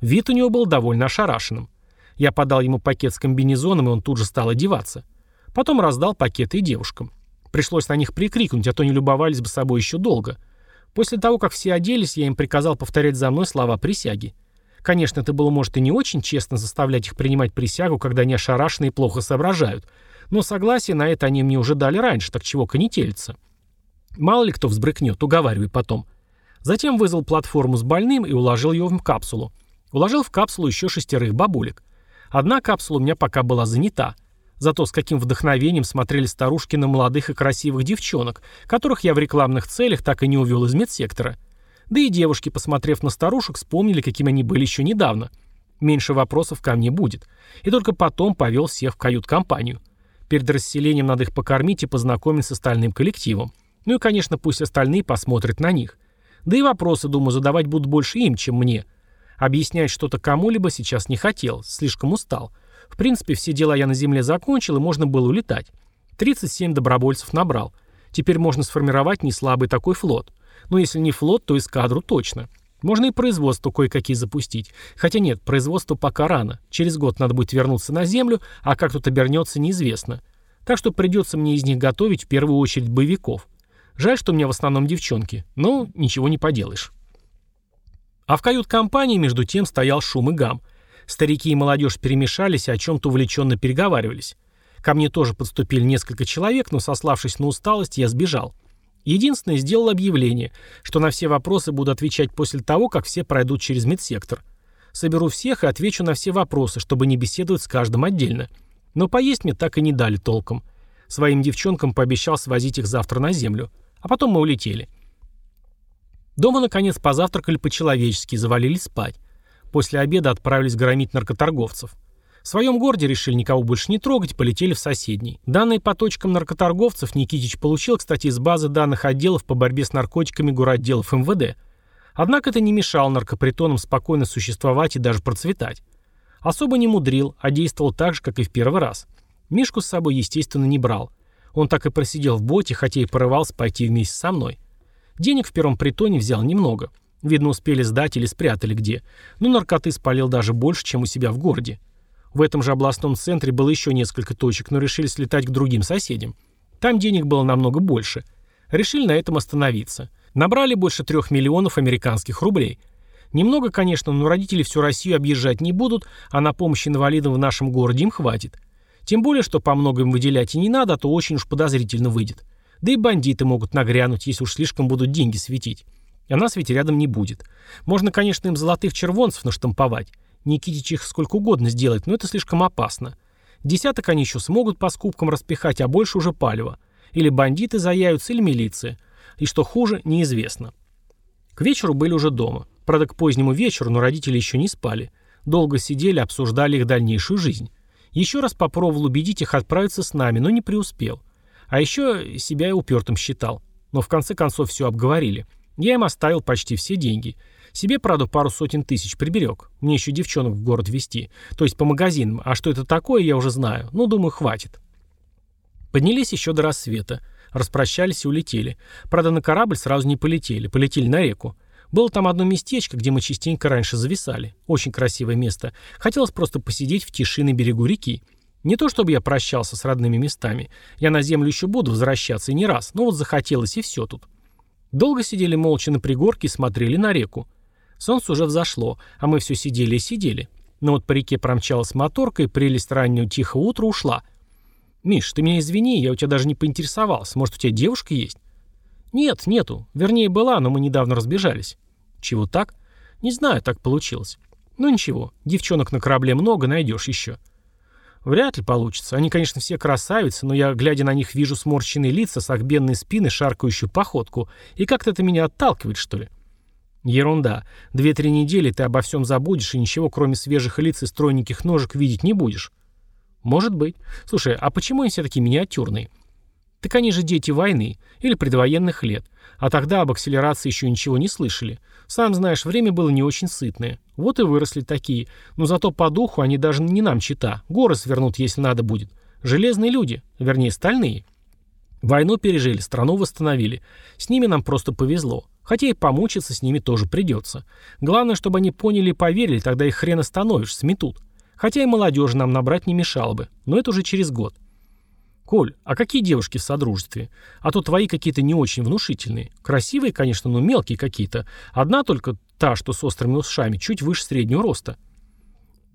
Вид у него был довольно ошарашенным. Я подал ему пакет с комбинезоном, и он тут же стал одеваться. Потом раздал пакеты и девушкам. Пришлось на них прикрикнуть, а то не любовались бы собой еще долго. После того, как все оделись, я им приказал повторять за мной слова присяги. Конечно, это было, может, и не очень честно заставлять их принимать присягу, когда они ошарашены и плохо соображают. Но согласие на это они мне уже дали раньше, так чего конетелиться. Мало ли кто взбрыкнет, уговаривай потом. Затем вызвал платформу с больным и уложил ее в капсулу. Уложил в капсулу еще шестерых бабулек. Одна капсула у меня пока была занята. Зато с каким вдохновением смотрели старушки на молодых и красивых девчонок, которых я в рекламных целях так и не увел из медсектора. Да и девушки, посмотрев на старушек, вспомнили, какими они были еще недавно. Меньше вопросов ко мне будет. И только потом повел всех в кают-компанию. Перед расселением надо их покормить и познакомить с остальным коллективом. Ну и, конечно, пусть остальные посмотрят на них. Да и вопросы, думаю, задавать будут больше им, чем мне. Объяснять что-то кому-либо сейчас не хотел, слишком устал. В принципе, все дела я на земле закончил, и можно было улетать. 37 добровольцев набрал. Теперь можно сформировать неслабый такой флот. Но если не флот, то эскадру точно. Можно и производство кое-какие запустить. Хотя нет, производство пока рано. Через год надо будет вернуться на землю, а как тут обернется, неизвестно. Так что придется мне из них готовить в первую очередь боевиков. Жаль, что у меня в основном девчонки, но ничего не поделаешь. А в кают-компании между тем стоял шум и гам. Старики и молодежь перемешались и о чем-то увлеченно переговаривались. Ко мне тоже подступили несколько человек, но, сославшись на усталость, я сбежал. Единственное, сделал объявление, что на все вопросы буду отвечать после того, как все пройдут через медсектор. Соберу всех и отвечу на все вопросы, чтобы не беседовать с каждым отдельно. Но поесть мне так и не дали толком. Своим девчонкам пообещал свозить их завтра на землю. А потом мы улетели. Дома, наконец, позавтракали по-человечески, завалились спать. После обеда отправились громить наркоторговцев. В своем городе решили никого больше не трогать, полетели в соседний. Данные по точкам наркоторговцев Никитич получил, кстати, из базы данных отделов по борьбе с наркотиками городделов МВД. Однако это не мешало наркопритонам спокойно существовать и даже процветать. Особо не мудрил, а действовал так же, как и в первый раз. Мишку с собой, естественно, не брал. Он так и просидел в боте, хотя и порывался пойти вместе со мной. Денег в первом притоне взял немного. Видно, успели сдать или спрятали где. Но наркоты спалил даже больше, чем у себя в городе. В этом же областном центре было еще несколько точек, но решили слетать к другим соседям. Там денег было намного больше. Решили на этом остановиться. Набрали больше трех миллионов американских рублей. Немного, конечно, но родители всю Россию объезжать не будут, а на помощь инвалидам в нашем городе им хватит. Тем более, что по многим выделять и не надо, а то очень уж подозрительно выйдет. Да и бандиты могут нагрянуть, если уж слишком будут деньги светить. А нас ведь рядом не будет. Можно, конечно, им золотых червонцев наштамповать. Никитич их сколько угодно сделать, но это слишком опасно. Десяток они еще смогут по скупкам распихать, а больше уже палево. Или бандиты заявятся, или милиция. И что хуже, неизвестно. К вечеру были уже дома. Правда, к позднему вечеру, но родители еще не спали. Долго сидели, обсуждали их дальнейшую жизнь. Еще раз попробовал убедить их отправиться с нами, но не преуспел. А еще себя и упертым считал. Но в конце концов все обговорили. Я им оставил почти все деньги. Себе, правда, пару сотен тысяч приберег. Мне еще девчонок в город везти. То есть по магазинам. А что это такое, я уже знаю. Ну, думаю, хватит. Поднялись еще до рассвета. Распрощались и улетели. Правда, на корабль сразу не полетели. Полетели на реку. Было там одно местечко, где мы частенько раньше зависали. Очень красивое место. Хотелось просто посидеть в тиши на берегу реки. Не то чтобы я прощался с родными местами. Я на землю еще буду возвращаться и не раз, но вот захотелось и все тут. Долго сидели молча на пригорке и смотрели на реку. Солнце уже взошло, а мы все сидели и сидели. Но вот по реке промчалась моторка, и прелесть раннего тихого утра ушла. «Миш, ты меня извини, я у тебя даже не поинтересовался. Может, у тебя девушка есть?» «Нет, нету. Вернее, была, но мы недавно разбежались». Чего так? Не знаю, так получилось. Ну ничего, девчонок на корабле много, найдешь еще. Вряд ли получится. Они, конечно, все красавицы, но я, глядя на них, вижу сморщенные лица, согбенные спины, шаркающую походку. И как-то это меня отталкивает, что ли? Ерунда. Две-три недели ты обо всем забудешь и ничего, кроме свежих лиц и стройненьких ножек, видеть не будешь. Может быть. Слушай, а почему они все такие миниатюрные? Так они же дети войны или предвоенных лет. А тогда об акселерации еще ничего не слышали. Сам знаешь, время было не очень сытное. Вот и выросли такие. Но зато по духу они даже не нам чита. Горы свернут, если надо будет. Железные люди. Вернее, стальные. Войну пережили, страну восстановили. С ними нам просто повезло. Хотя и помучиться с ними тоже придется. Главное, чтобы они поняли и поверили, тогда их хрен остановишь, сметут. Хотя и молодежи нам набрать не мешало бы, но это уже через год. «Коль, а какие девушки в содружестве? А то твои какие-то не очень внушительные. Красивые, конечно, но мелкие какие-то. Одна только та, что с острыми ушами, чуть выше среднего роста».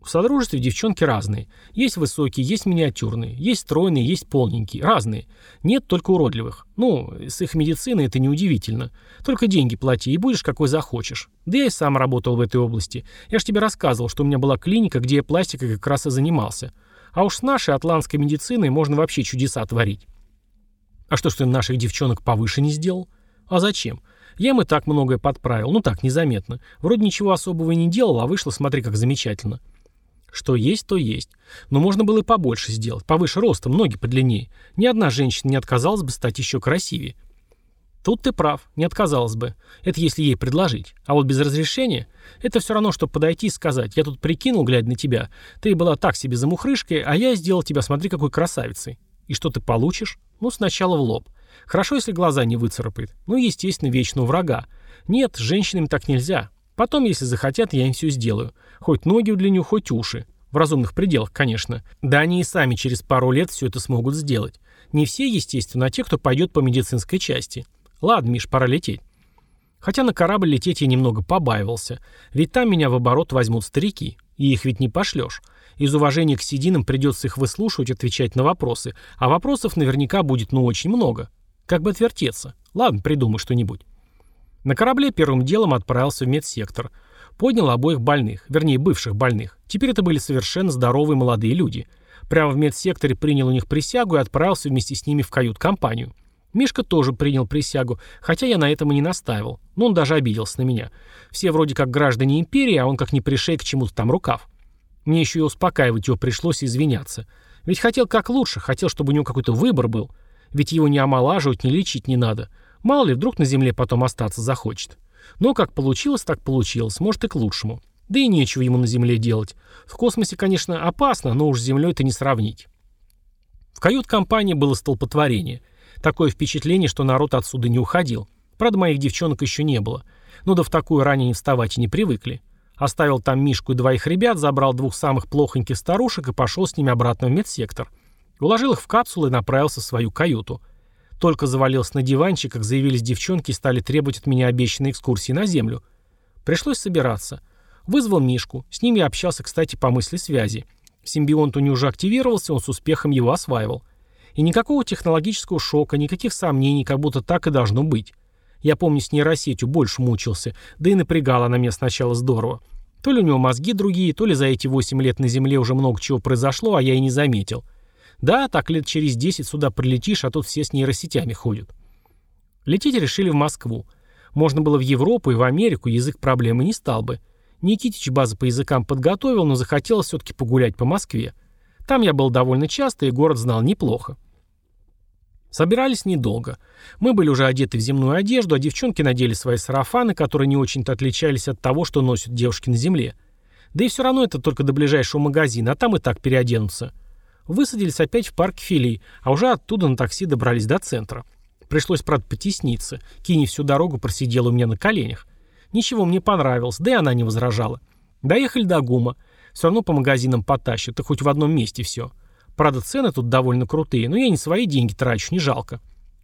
В содружестве девчонки разные. Есть высокие, есть миниатюрные, есть стройные, есть полненькие. Разные. Нет только уродливых. Ну, с их медициной это неудивительно. Только деньги плати и будешь какой захочешь. Да я и сам работал в этой области. Я ж тебе рассказывал, что у меня была клиника, где я пластикой как раз и занимался. А уж с нашей атлантской медициной можно вообще чудеса творить. А что ж ты наших девчонок повыше не сделал? А зачем? Я им и так многое подправил. Ну так, незаметно. Вроде ничего особого и не делал, а вышло, смотри, как замечательно. Что есть, то есть. Но можно было и побольше сделать, повыше ростом, ноги подлиннее. Ни одна женщина не отказалась бы стать еще красивее. Тут ты прав, не отказалась бы. Это если ей предложить. А вот без разрешения, это все равно, что подойти и сказать, я тут прикинул, глядя на тебя, ты была так себе замухрышкой, а я сделал тебя, смотри, какой красавицей. И что ты получишь? Ну, сначала в лоб. Хорошо, если глаза не выцарапает. Ну, естественно, вечного врага. Нет, с женщинами так нельзя. Потом, если захотят, я им все сделаю. Хоть ноги удлиню, хоть уши. В разумных пределах, конечно. Да они и сами через пару лет все это смогут сделать. Не все, естественно, а те, кто пойдет по медицинской части. Ладно, Миш, пора лететь. Хотя на корабль лететь я немного побаивался. Ведь там меня в оборот возьмут старики. И их ведь не пошлешь. Из уважения к сединам придется их выслушивать, отвечать на вопросы. А вопросов наверняка будет ну очень много. Как бы отвертеться. Ладно, придумай что-нибудь. На корабле первым делом отправился в медсектор. Поднял обоих больных, вернее бывших больных. Теперь это были совершенно здоровые молодые люди. Прямо в медсекторе принял у них присягу и отправился вместе с ними в кают-компанию. Мишка тоже принял присягу, хотя я на этом и не настаивал. Но он даже обиделся на меня. Все вроде как граждане империи, а он как не пришей к чему-то там рукав. Мне еще и успокаивать его пришлось и извиняться. Ведь хотел как лучше, хотел, чтобы у него какой-то выбор был. Ведь его не омолаживать, не лечить не надо. Мало ли, вдруг на Земле потом остаться захочет. Но как получилось, так получилось, может и к лучшему. Да и нечего ему на Земле делать. В космосе, конечно, опасно, но уж с Землей это не сравнить. В кают-компании было столпотворение. Такое впечатление, что народ отсюда не уходил. Правда, моих девчонок еще не было. Но да в такую ранее не вставать и не привыкли. Оставил там Мишку и двоих ребят, забрал двух самых плохоньких старушек и пошел с ними обратно в медсектор. Уложил их в капсулы и направился в свою каюту. Только завалился на диванчик, как заявились девчонки и стали требовать от меня обещанной экскурсии на землю. Пришлось собираться. Вызвал Мишку. С ним я общался, кстати, по мысли связи. Симбионт у него уже активировался, он с успехом его осваивал. И никакого технологического шока, никаких сомнений, как будто так и должно быть. Я помню, с нейросетью больше мучился, да и напрягала она меня сначала здорово. То ли у него мозги другие, то ли за эти 8 лет на Земле уже много чего произошло, а я и не заметил. Да, так лет через 10 сюда прилетишь, а тут все с нейросетями ходят. Лететь решили в Москву. Можно было в Европу и в Америку, язык проблемы не стал бы. Никитич базы по языкам подготовил, но захотелось все-таки погулять по Москве. Там я был довольно часто, и город знал неплохо. Собирались недолго. Мы были уже одеты в земную одежду, а девчонки надели свои сарафаны, которые не очень-то отличались от того, что носят девушки на земле. Да и все равно это только до ближайшего магазина, а там и так переоденутся. Высадились опять в парк Филий, а уже оттуда на такси добрались до центра. Пришлось, правда, потесниться. Кини всю дорогу просидела у меня на коленях. Ничего, мне понравилось, да и она не возражала. Доехали до ГУМа. Все равно по магазинам потащат, и хоть в одном месте все. Правда, цены тут довольно крутые, но я не свои деньги трачу, не жалко.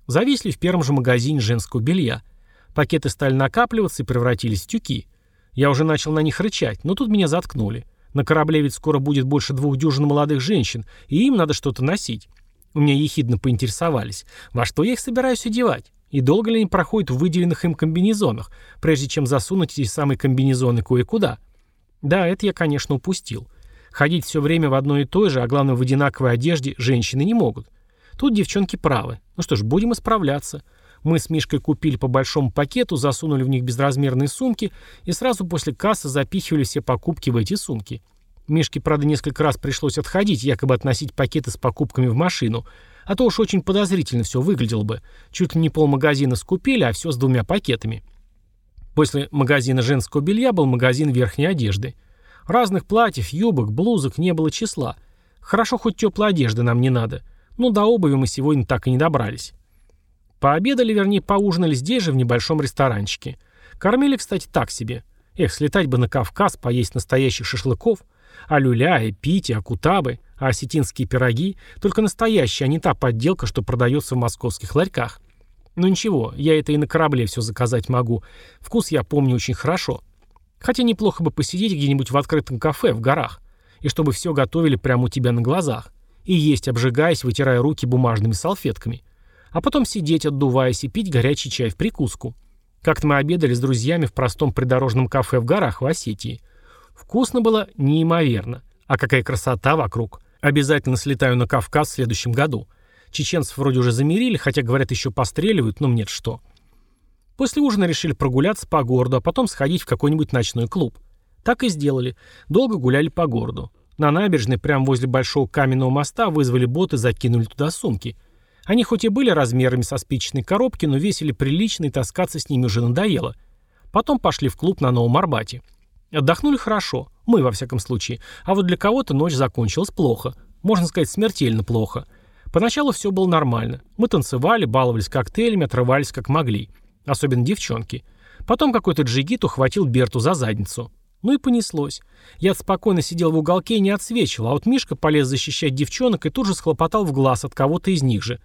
Зависли в первом же магазине женского белья. Пакеты стали накапливаться и превратились в тюки. Я уже начал на них рычать, но тут меня заткнули. На корабле ведь скоро будет больше двух дюжин молодых женщин, и им надо что-то носить. У меня ехидно поинтересовались, во что я их собираюсь одевать, и долго ли они проходят в выделенных им комбинезонах, прежде чем засунуть эти самые комбинезоны кое-куда. Да, это я, конечно, упустил. Ходить все время в одной и той же, а главное в одинаковой одежде, женщины не могут. Тут девчонки правы. Ну что ж, будем исправляться. Мы с Мишкой купили по большому пакету, засунули в них безразмерные сумки и сразу после кассы запихивали все покупки в эти сумки. Мишке, правда, несколько раз пришлось отходить, якобы относить пакеты с покупками в машину, а то уж очень подозрительно все выглядело бы. Чуть ли не полмагазина скупили, а все с двумя пакетами. После магазина женского белья был магазин верхней одежды. Разных платьев, юбок, блузок не было числа. Хорошо, хоть теплой одежды нам не надо. Но до обуви мы сегодня так и не добрались. Пообедали, вернее, поужинали здесь же, в небольшом ресторанчике. Кормили, кстати, так себе. Эх, слетать бы на Кавказ, поесть настоящих шашлыков. А люля, и пити, акутабы, а осетинские пироги. Только настоящие, а не та подделка, что продается в московских ларьках. Ну ничего, я это и на корабле все заказать могу. Вкус я помню очень хорошо. Хотя неплохо бы посидеть где-нибудь в открытом кафе в горах. И чтобы все готовили прямо у тебя на глазах. И есть, обжигаясь, вытирая руки бумажными салфетками. А потом сидеть, отдуваясь, и пить горячий чай в прикуску. Как-то мы обедали с друзьями в простом придорожном кафе в горах в Осетии. Вкусно было неимоверно. А какая красота вокруг. Обязательно слетаю на Кавказ в следующем году. Чеченцев вроде уже замерили, хотя, говорят, еще постреливают, но мне что. После ужина решили прогуляться по городу, а потом сходить в какой-нибудь ночной клуб. Так и сделали. Долго гуляли по городу. На набережной, прямо возле большого каменного моста, вызвали бот и закинули туда сумки. Они хоть и были размерами со спичечной коробки, но весили прилично и таскаться с ними уже надоело. Потом пошли в клуб на Новом Арбате. Отдохнули хорошо, мы во всяком случае, а вот для кого-то ночь закончилась плохо. Можно сказать, смертельно плохо. Поначалу все было нормально. Мы танцевали, баловались коктейлями, отрывались как могли. Особенно девчонки. Потом какой-то джигит ухватил Берту за задницу. Ну и понеслось. Я спокойно сидел в уголке и не отсвечивал, а вот Мишка полез защищать девчонок и тут же схлопотал в глаз от кого-то из них же.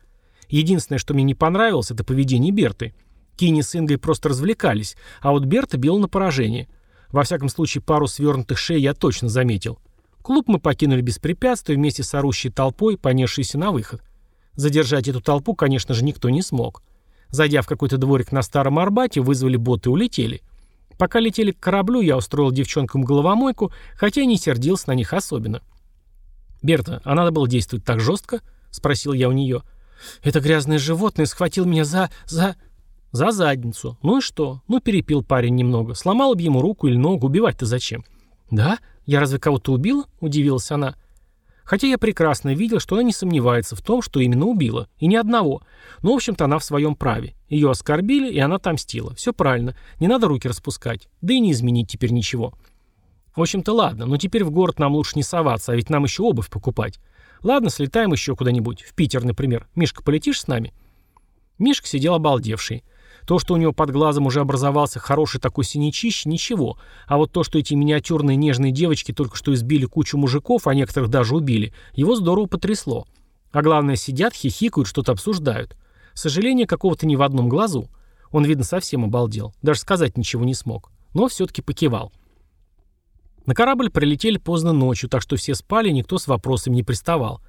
Единственное, что мне не понравилось, это поведение Берты. Кини с Ингой просто развлекались, а вот Берта бил на поражение. Во всяком случае, пару свернутых шеи я точно заметил. Клуб мы покинули без препятствий вместе с орущей толпой, понесшейся на выход. Задержать эту толпу, конечно же, никто не смог. Зайдя в какой-то дворик на Старом Арбате, вызвали боты и улетели. Пока летели к кораблю, я устроил девчонкам головомойку, хотя и не сердился на них особенно. «Берта, а надо было действовать так жестко?» — спросил я у нее. «Это грязное животное схватил меня за... за...» «За задницу. Ну и что? Ну, перепил парень немного. Сломал бы ему руку или ногу. Убивать-то зачем?» «Да? Я разве кого-то убила?» — удивилась она. Хотя я прекрасно видел, что она не сомневается в том, что именно убила. И ни одного. Но, в общем-то, она в своем праве. Ее оскорбили, и она отомстила. Все правильно. Не надо руки распускать. Да и не изменить теперь ничего. В общем-то, ладно. Но теперь в город нам лучше не соваться, а ведь нам еще обувь покупать. Ладно, слетаем еще куда-нибудь. В Питер, например. Мишка, полетишь с нами? Мишка сидел обалдевший. То, что у него под глазом уже образовался хороший такой синячище, ничего. А вот то, что эти миниатюрные нежные девочки только что избили кучу мужиков, а некоторых даже убили, его здорово потрясло. А главное, сидят, хихикают, что-то обсуждают. Сожаление какого-то не в одном глазу. Он, видно, совсем обалдел. Даже сказать ничего не смог. Но все-таки покивал. На корабль прилетели поздно ночью, так что все спали, никто с вопросами не приставал.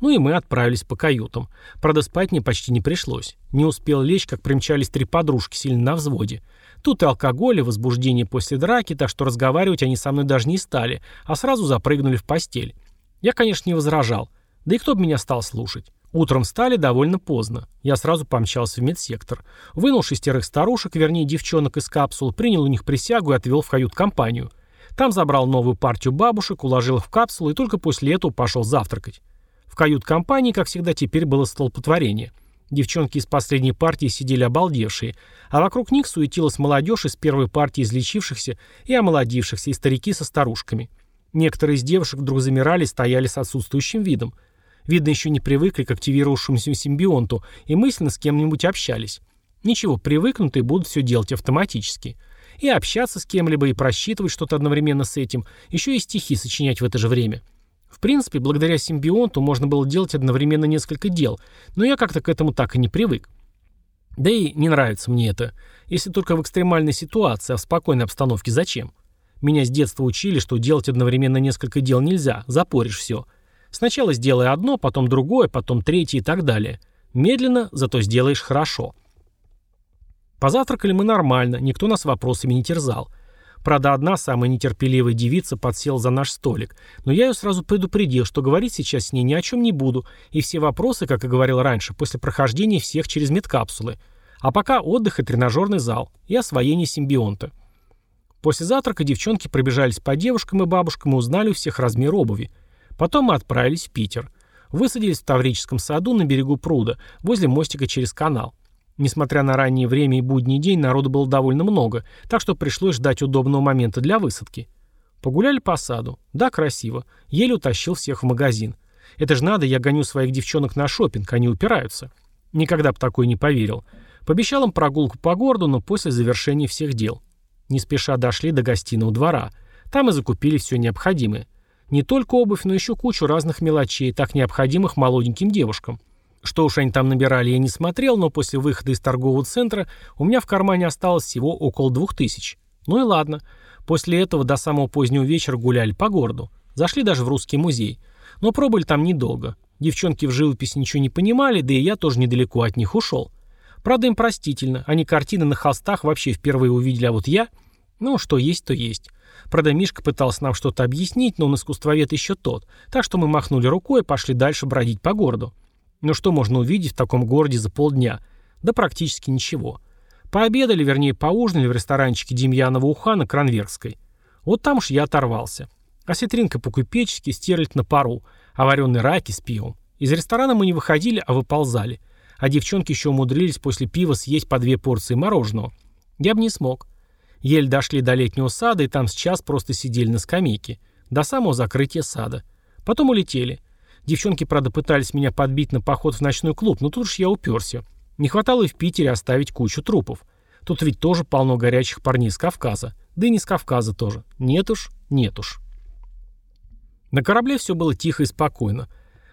Ну и мы отправились по каютам. Правда, спать мне почти не пришлось. Не успел лечь, как примчались три подружки, сильно на взводе. Тут и алкоголь, и возбуждение после драки, так что разговаривать они со мной даже не стали, а сразу запрыгнули в постель. Я, конечно, не возражал. Да и кто бы меня стал слушать? Утром встали довольно поздно. Я сразу помчался в медсектор. Вынул шестерых старушек, вернее девчонок из капсул, принял у них присягу и отвел в кают-компанию. Там забрал новую партию бабушек, уложил их в капсулу и только после этого пошел завтракать. В кают-компании, как всегда, теперь было столпотворение. Девчонки из последней партии сидели обалдевшие, а вокруг них суетилась молодежь из первой партии излечившихся и омолодившихся, и старики со старушками. Некоторые из девушек вдруг замирали и стояли с отсутствующим видом. Видно, еще не привыкли к активировавшемуся симбионту и мысленно с кем-нибудь общались. Ничего, привыкнут и будут все делать автоматически. И общаться с кем-либо, и просчитывать что-то одновременно с этим, еще и стихи сочинять в это же время – в принципе, благодаря симбионту можно было делать одновременно несколько дел, но я как-то к этому так и не привык. Да и не нравится мне это. Если только в экстремальной ситуации, а в спокойной обстановке зачем? Меня с детства учили, что делать одновременно несколько дел нельзя, запоришь все. Сначала сделай одно, потом другое, потом третье и так далее. Медленно, зато сделаешь хорошо. Позавтракали мы нормально, никто нас вопросами не терзал. Правда, одна самая нетерпеливая девица подсела за наш столик, но я ее сразу предупредил, что говорить сейчас с ней ни о чем не буду, и все вопросы, как и говорил раньше, после прохождения всех через медкапсулы. А пока отдых и тренажерный зал, и освоение симбионта. После завтрака девчонки пробежались по девушкам и бабушкам и узнали у всех размер обуви. Потом мы отправились в Питер. Высадились в Таврическом саду на берегу пруда, возле мостика через канал. Несмотря на раннее время и будний день, народу было довольно много, так что пришлось ждать удобного момента для высадки. Погуляли по саду. Да, красиво. Еле утащил всех в магазин. Это же надо, я гоню своих девчонок на шопинг, они упираются. Никогда бы такой не поверил. Пообещал им прогулку по городу, но после завершения всех дел. Не спеша дошли до гостиного двора. Там и закупили все необходимое. Не только обувь, но еще кучу разных мелочей, так необходимых молоденьким девушкам. Что уж они там набирали, я не смотрел, но после выхода из торгового центра у меня в кармане осталось всего около двух тысяч. Ну и ладно. После этого до самого позднего вечера гуляли по городу. Зашли даже в русский музей. Но пробыли там недолго. Девчонки в живописи ничего не понимали, да и я тоже недалеко от них ушел. Правда, им простительно. Они картины на холстах вообще впервые увидели, а вот я... Ну, что есть, то есть. Правда, Мишка пытался нам что-то объяснить, но он искусствовед еще тот. Так что мы махнули рукой и пошли дальше бродить по городу. Но что можно увидеть в таком городе за полдня? Да практически ничего. Пообедали, вернее, поужинали в ресторанчике Демьянова уха на Кранверской. Вот там уж я оторвался. Осетринка по-купечески, стерлядь на пару, а вареные раки с пивом. Из ресторана мы не выходили, а выползали. А девчонки еще умудрились после пива съесть по две порции мороженого. Я бы не смог. Еле дошли до летнего сада, и там с час просто сидели на скамейке. До самого закрытия сада. Потом улетели. Девчонки, правда, пытались меня подбить на поход в ночной клуб, но тут уж я уперся. Не хватало и в Питере оставить кучу трупов. Тут ведь тоже полно горячих парней с Кавказа. Да и не с Кавказа тоже. Нет уж, нет уж. На корабле все было тихо и спокойно.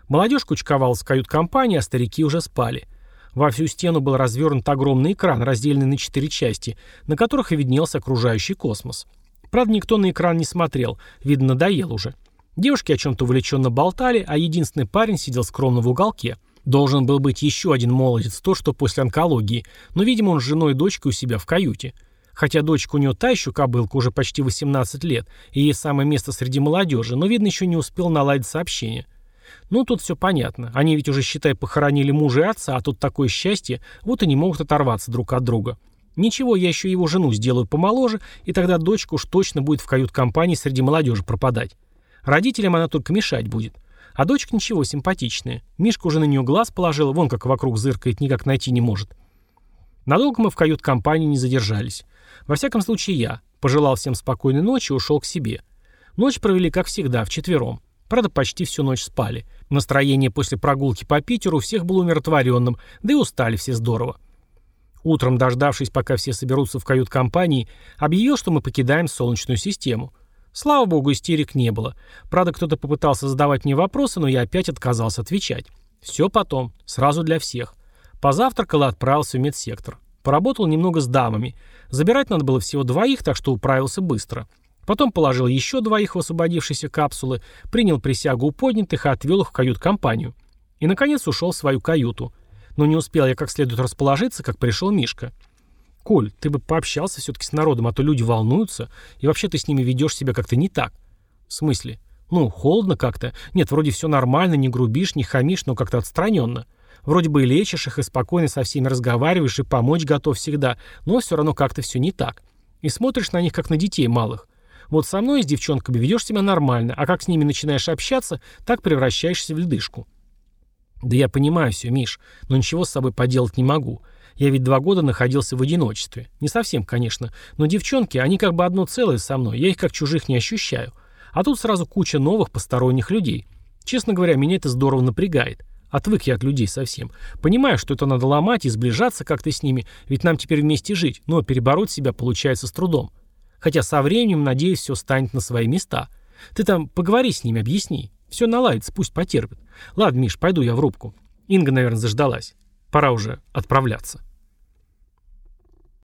Молодежь кучковалась в кают-компании, а старики уже спали. Во всю стену был развернут огромный экран, разделенный на четыре части, на которых и виднелся окружающий космос. Правда, никто на экран не смотрел, видно, надоел уже. Девушки о чем-то увлеченно болтали, а единственный парень сидел скромно в уголке. Должен был быть еще один молодец, то, что после онкологии, но, видимо, он с женой и дочкой у себя в каюте. Хотя дочка у него та еще кобылка, уже почти 18 лет, и ей самое место среди молодежи, но, видно, еще не успел наладить сообщение. Ну, тут все понятно. Они ведь уже, считай, похоронили мужа и отца, а тут такое счастье, вот и не могут оторваться друг от друга. Ничего, я еще его жену сделаю помоложе, и тогда дочка уж точно будет в кают-компании среди молодежи пропадать. Родителям она только мешать будет. А дочка ничего, симпатичная. Мишка уже на нее глаз положил, вон как вокруг зыркает, никак найти не может. Надолго мы в кают-компании не задержались. Во всяком случае я. Пожелал всем спокойной ночи и ушел к себе. Ночь провели, как всегда, вчетвером. Правда, почти всю ночь спали. Настроение после прогулки по Питеру у всех было умиротворенным, да и устали все здорово. Утром, дождавшись, пока все соберутся в кают-компании, объявил, что мы покидаем Солнечную систему – Слава богу, истерик не было. Правда, кто-то попытался задавать мне вопросы, но я опять отказался отвечать. Все потом, сразу для всех. Позавтракал и отправился в медсектор. Поработал немного с дамами. Забирать надо было всего двоих, так что управился быстро. Потом положил еще двоих в освободившиеся капсулы, принял присягу у поднятых и отвел их в кают-компанию. И, наконец, ушел в свою каюту. Но не успел я как следует расположиться, как пришел Мишка. Коль, ты бы пообщался все-таки с народом, а то люди волнуются, и вообще ты с ними ведешь себя как-то не так. В смысле? Ну, холодно как-то. Нет, вроде все нормально, не грубишь, не хамишь, но как-то отстраненно. Вроде бы и лечишь их, и спокойно со всеми разговариваешь, и помочь готов всегда, но все равно как-то все не так. И смотришь на них, как на детей малых. Вот со мной с девчонками ведешь себя нормально, а как с ними начинаешь общаться, так превращаешься в ледышку. Да я понимаю все, Миш, но ничего с собой поделать не могу. Я ведь два года находился в одиночестве. Не совсем, конечно. Но девчонки, они как бы одно целое со мной. Я их как чужих не ощущаю. А тут сразу куча новых посторонних людей. Честно говоря, меня это здорово напрягает. Отвык я от людей совсем. Понимаю, что это надо ломать и сближаться как-то с ними, ведь нам теперь вместе жить, но перебороть себя получается с трудом. Хотя со временем, надеюсь, все станет на свои места. Ты там поговори с ними, объясни. Все наладится, пусть потерпит. Ладно, Миш, пойду я в рубку. Инга, наверное, заждалась. Пора уже отправляться.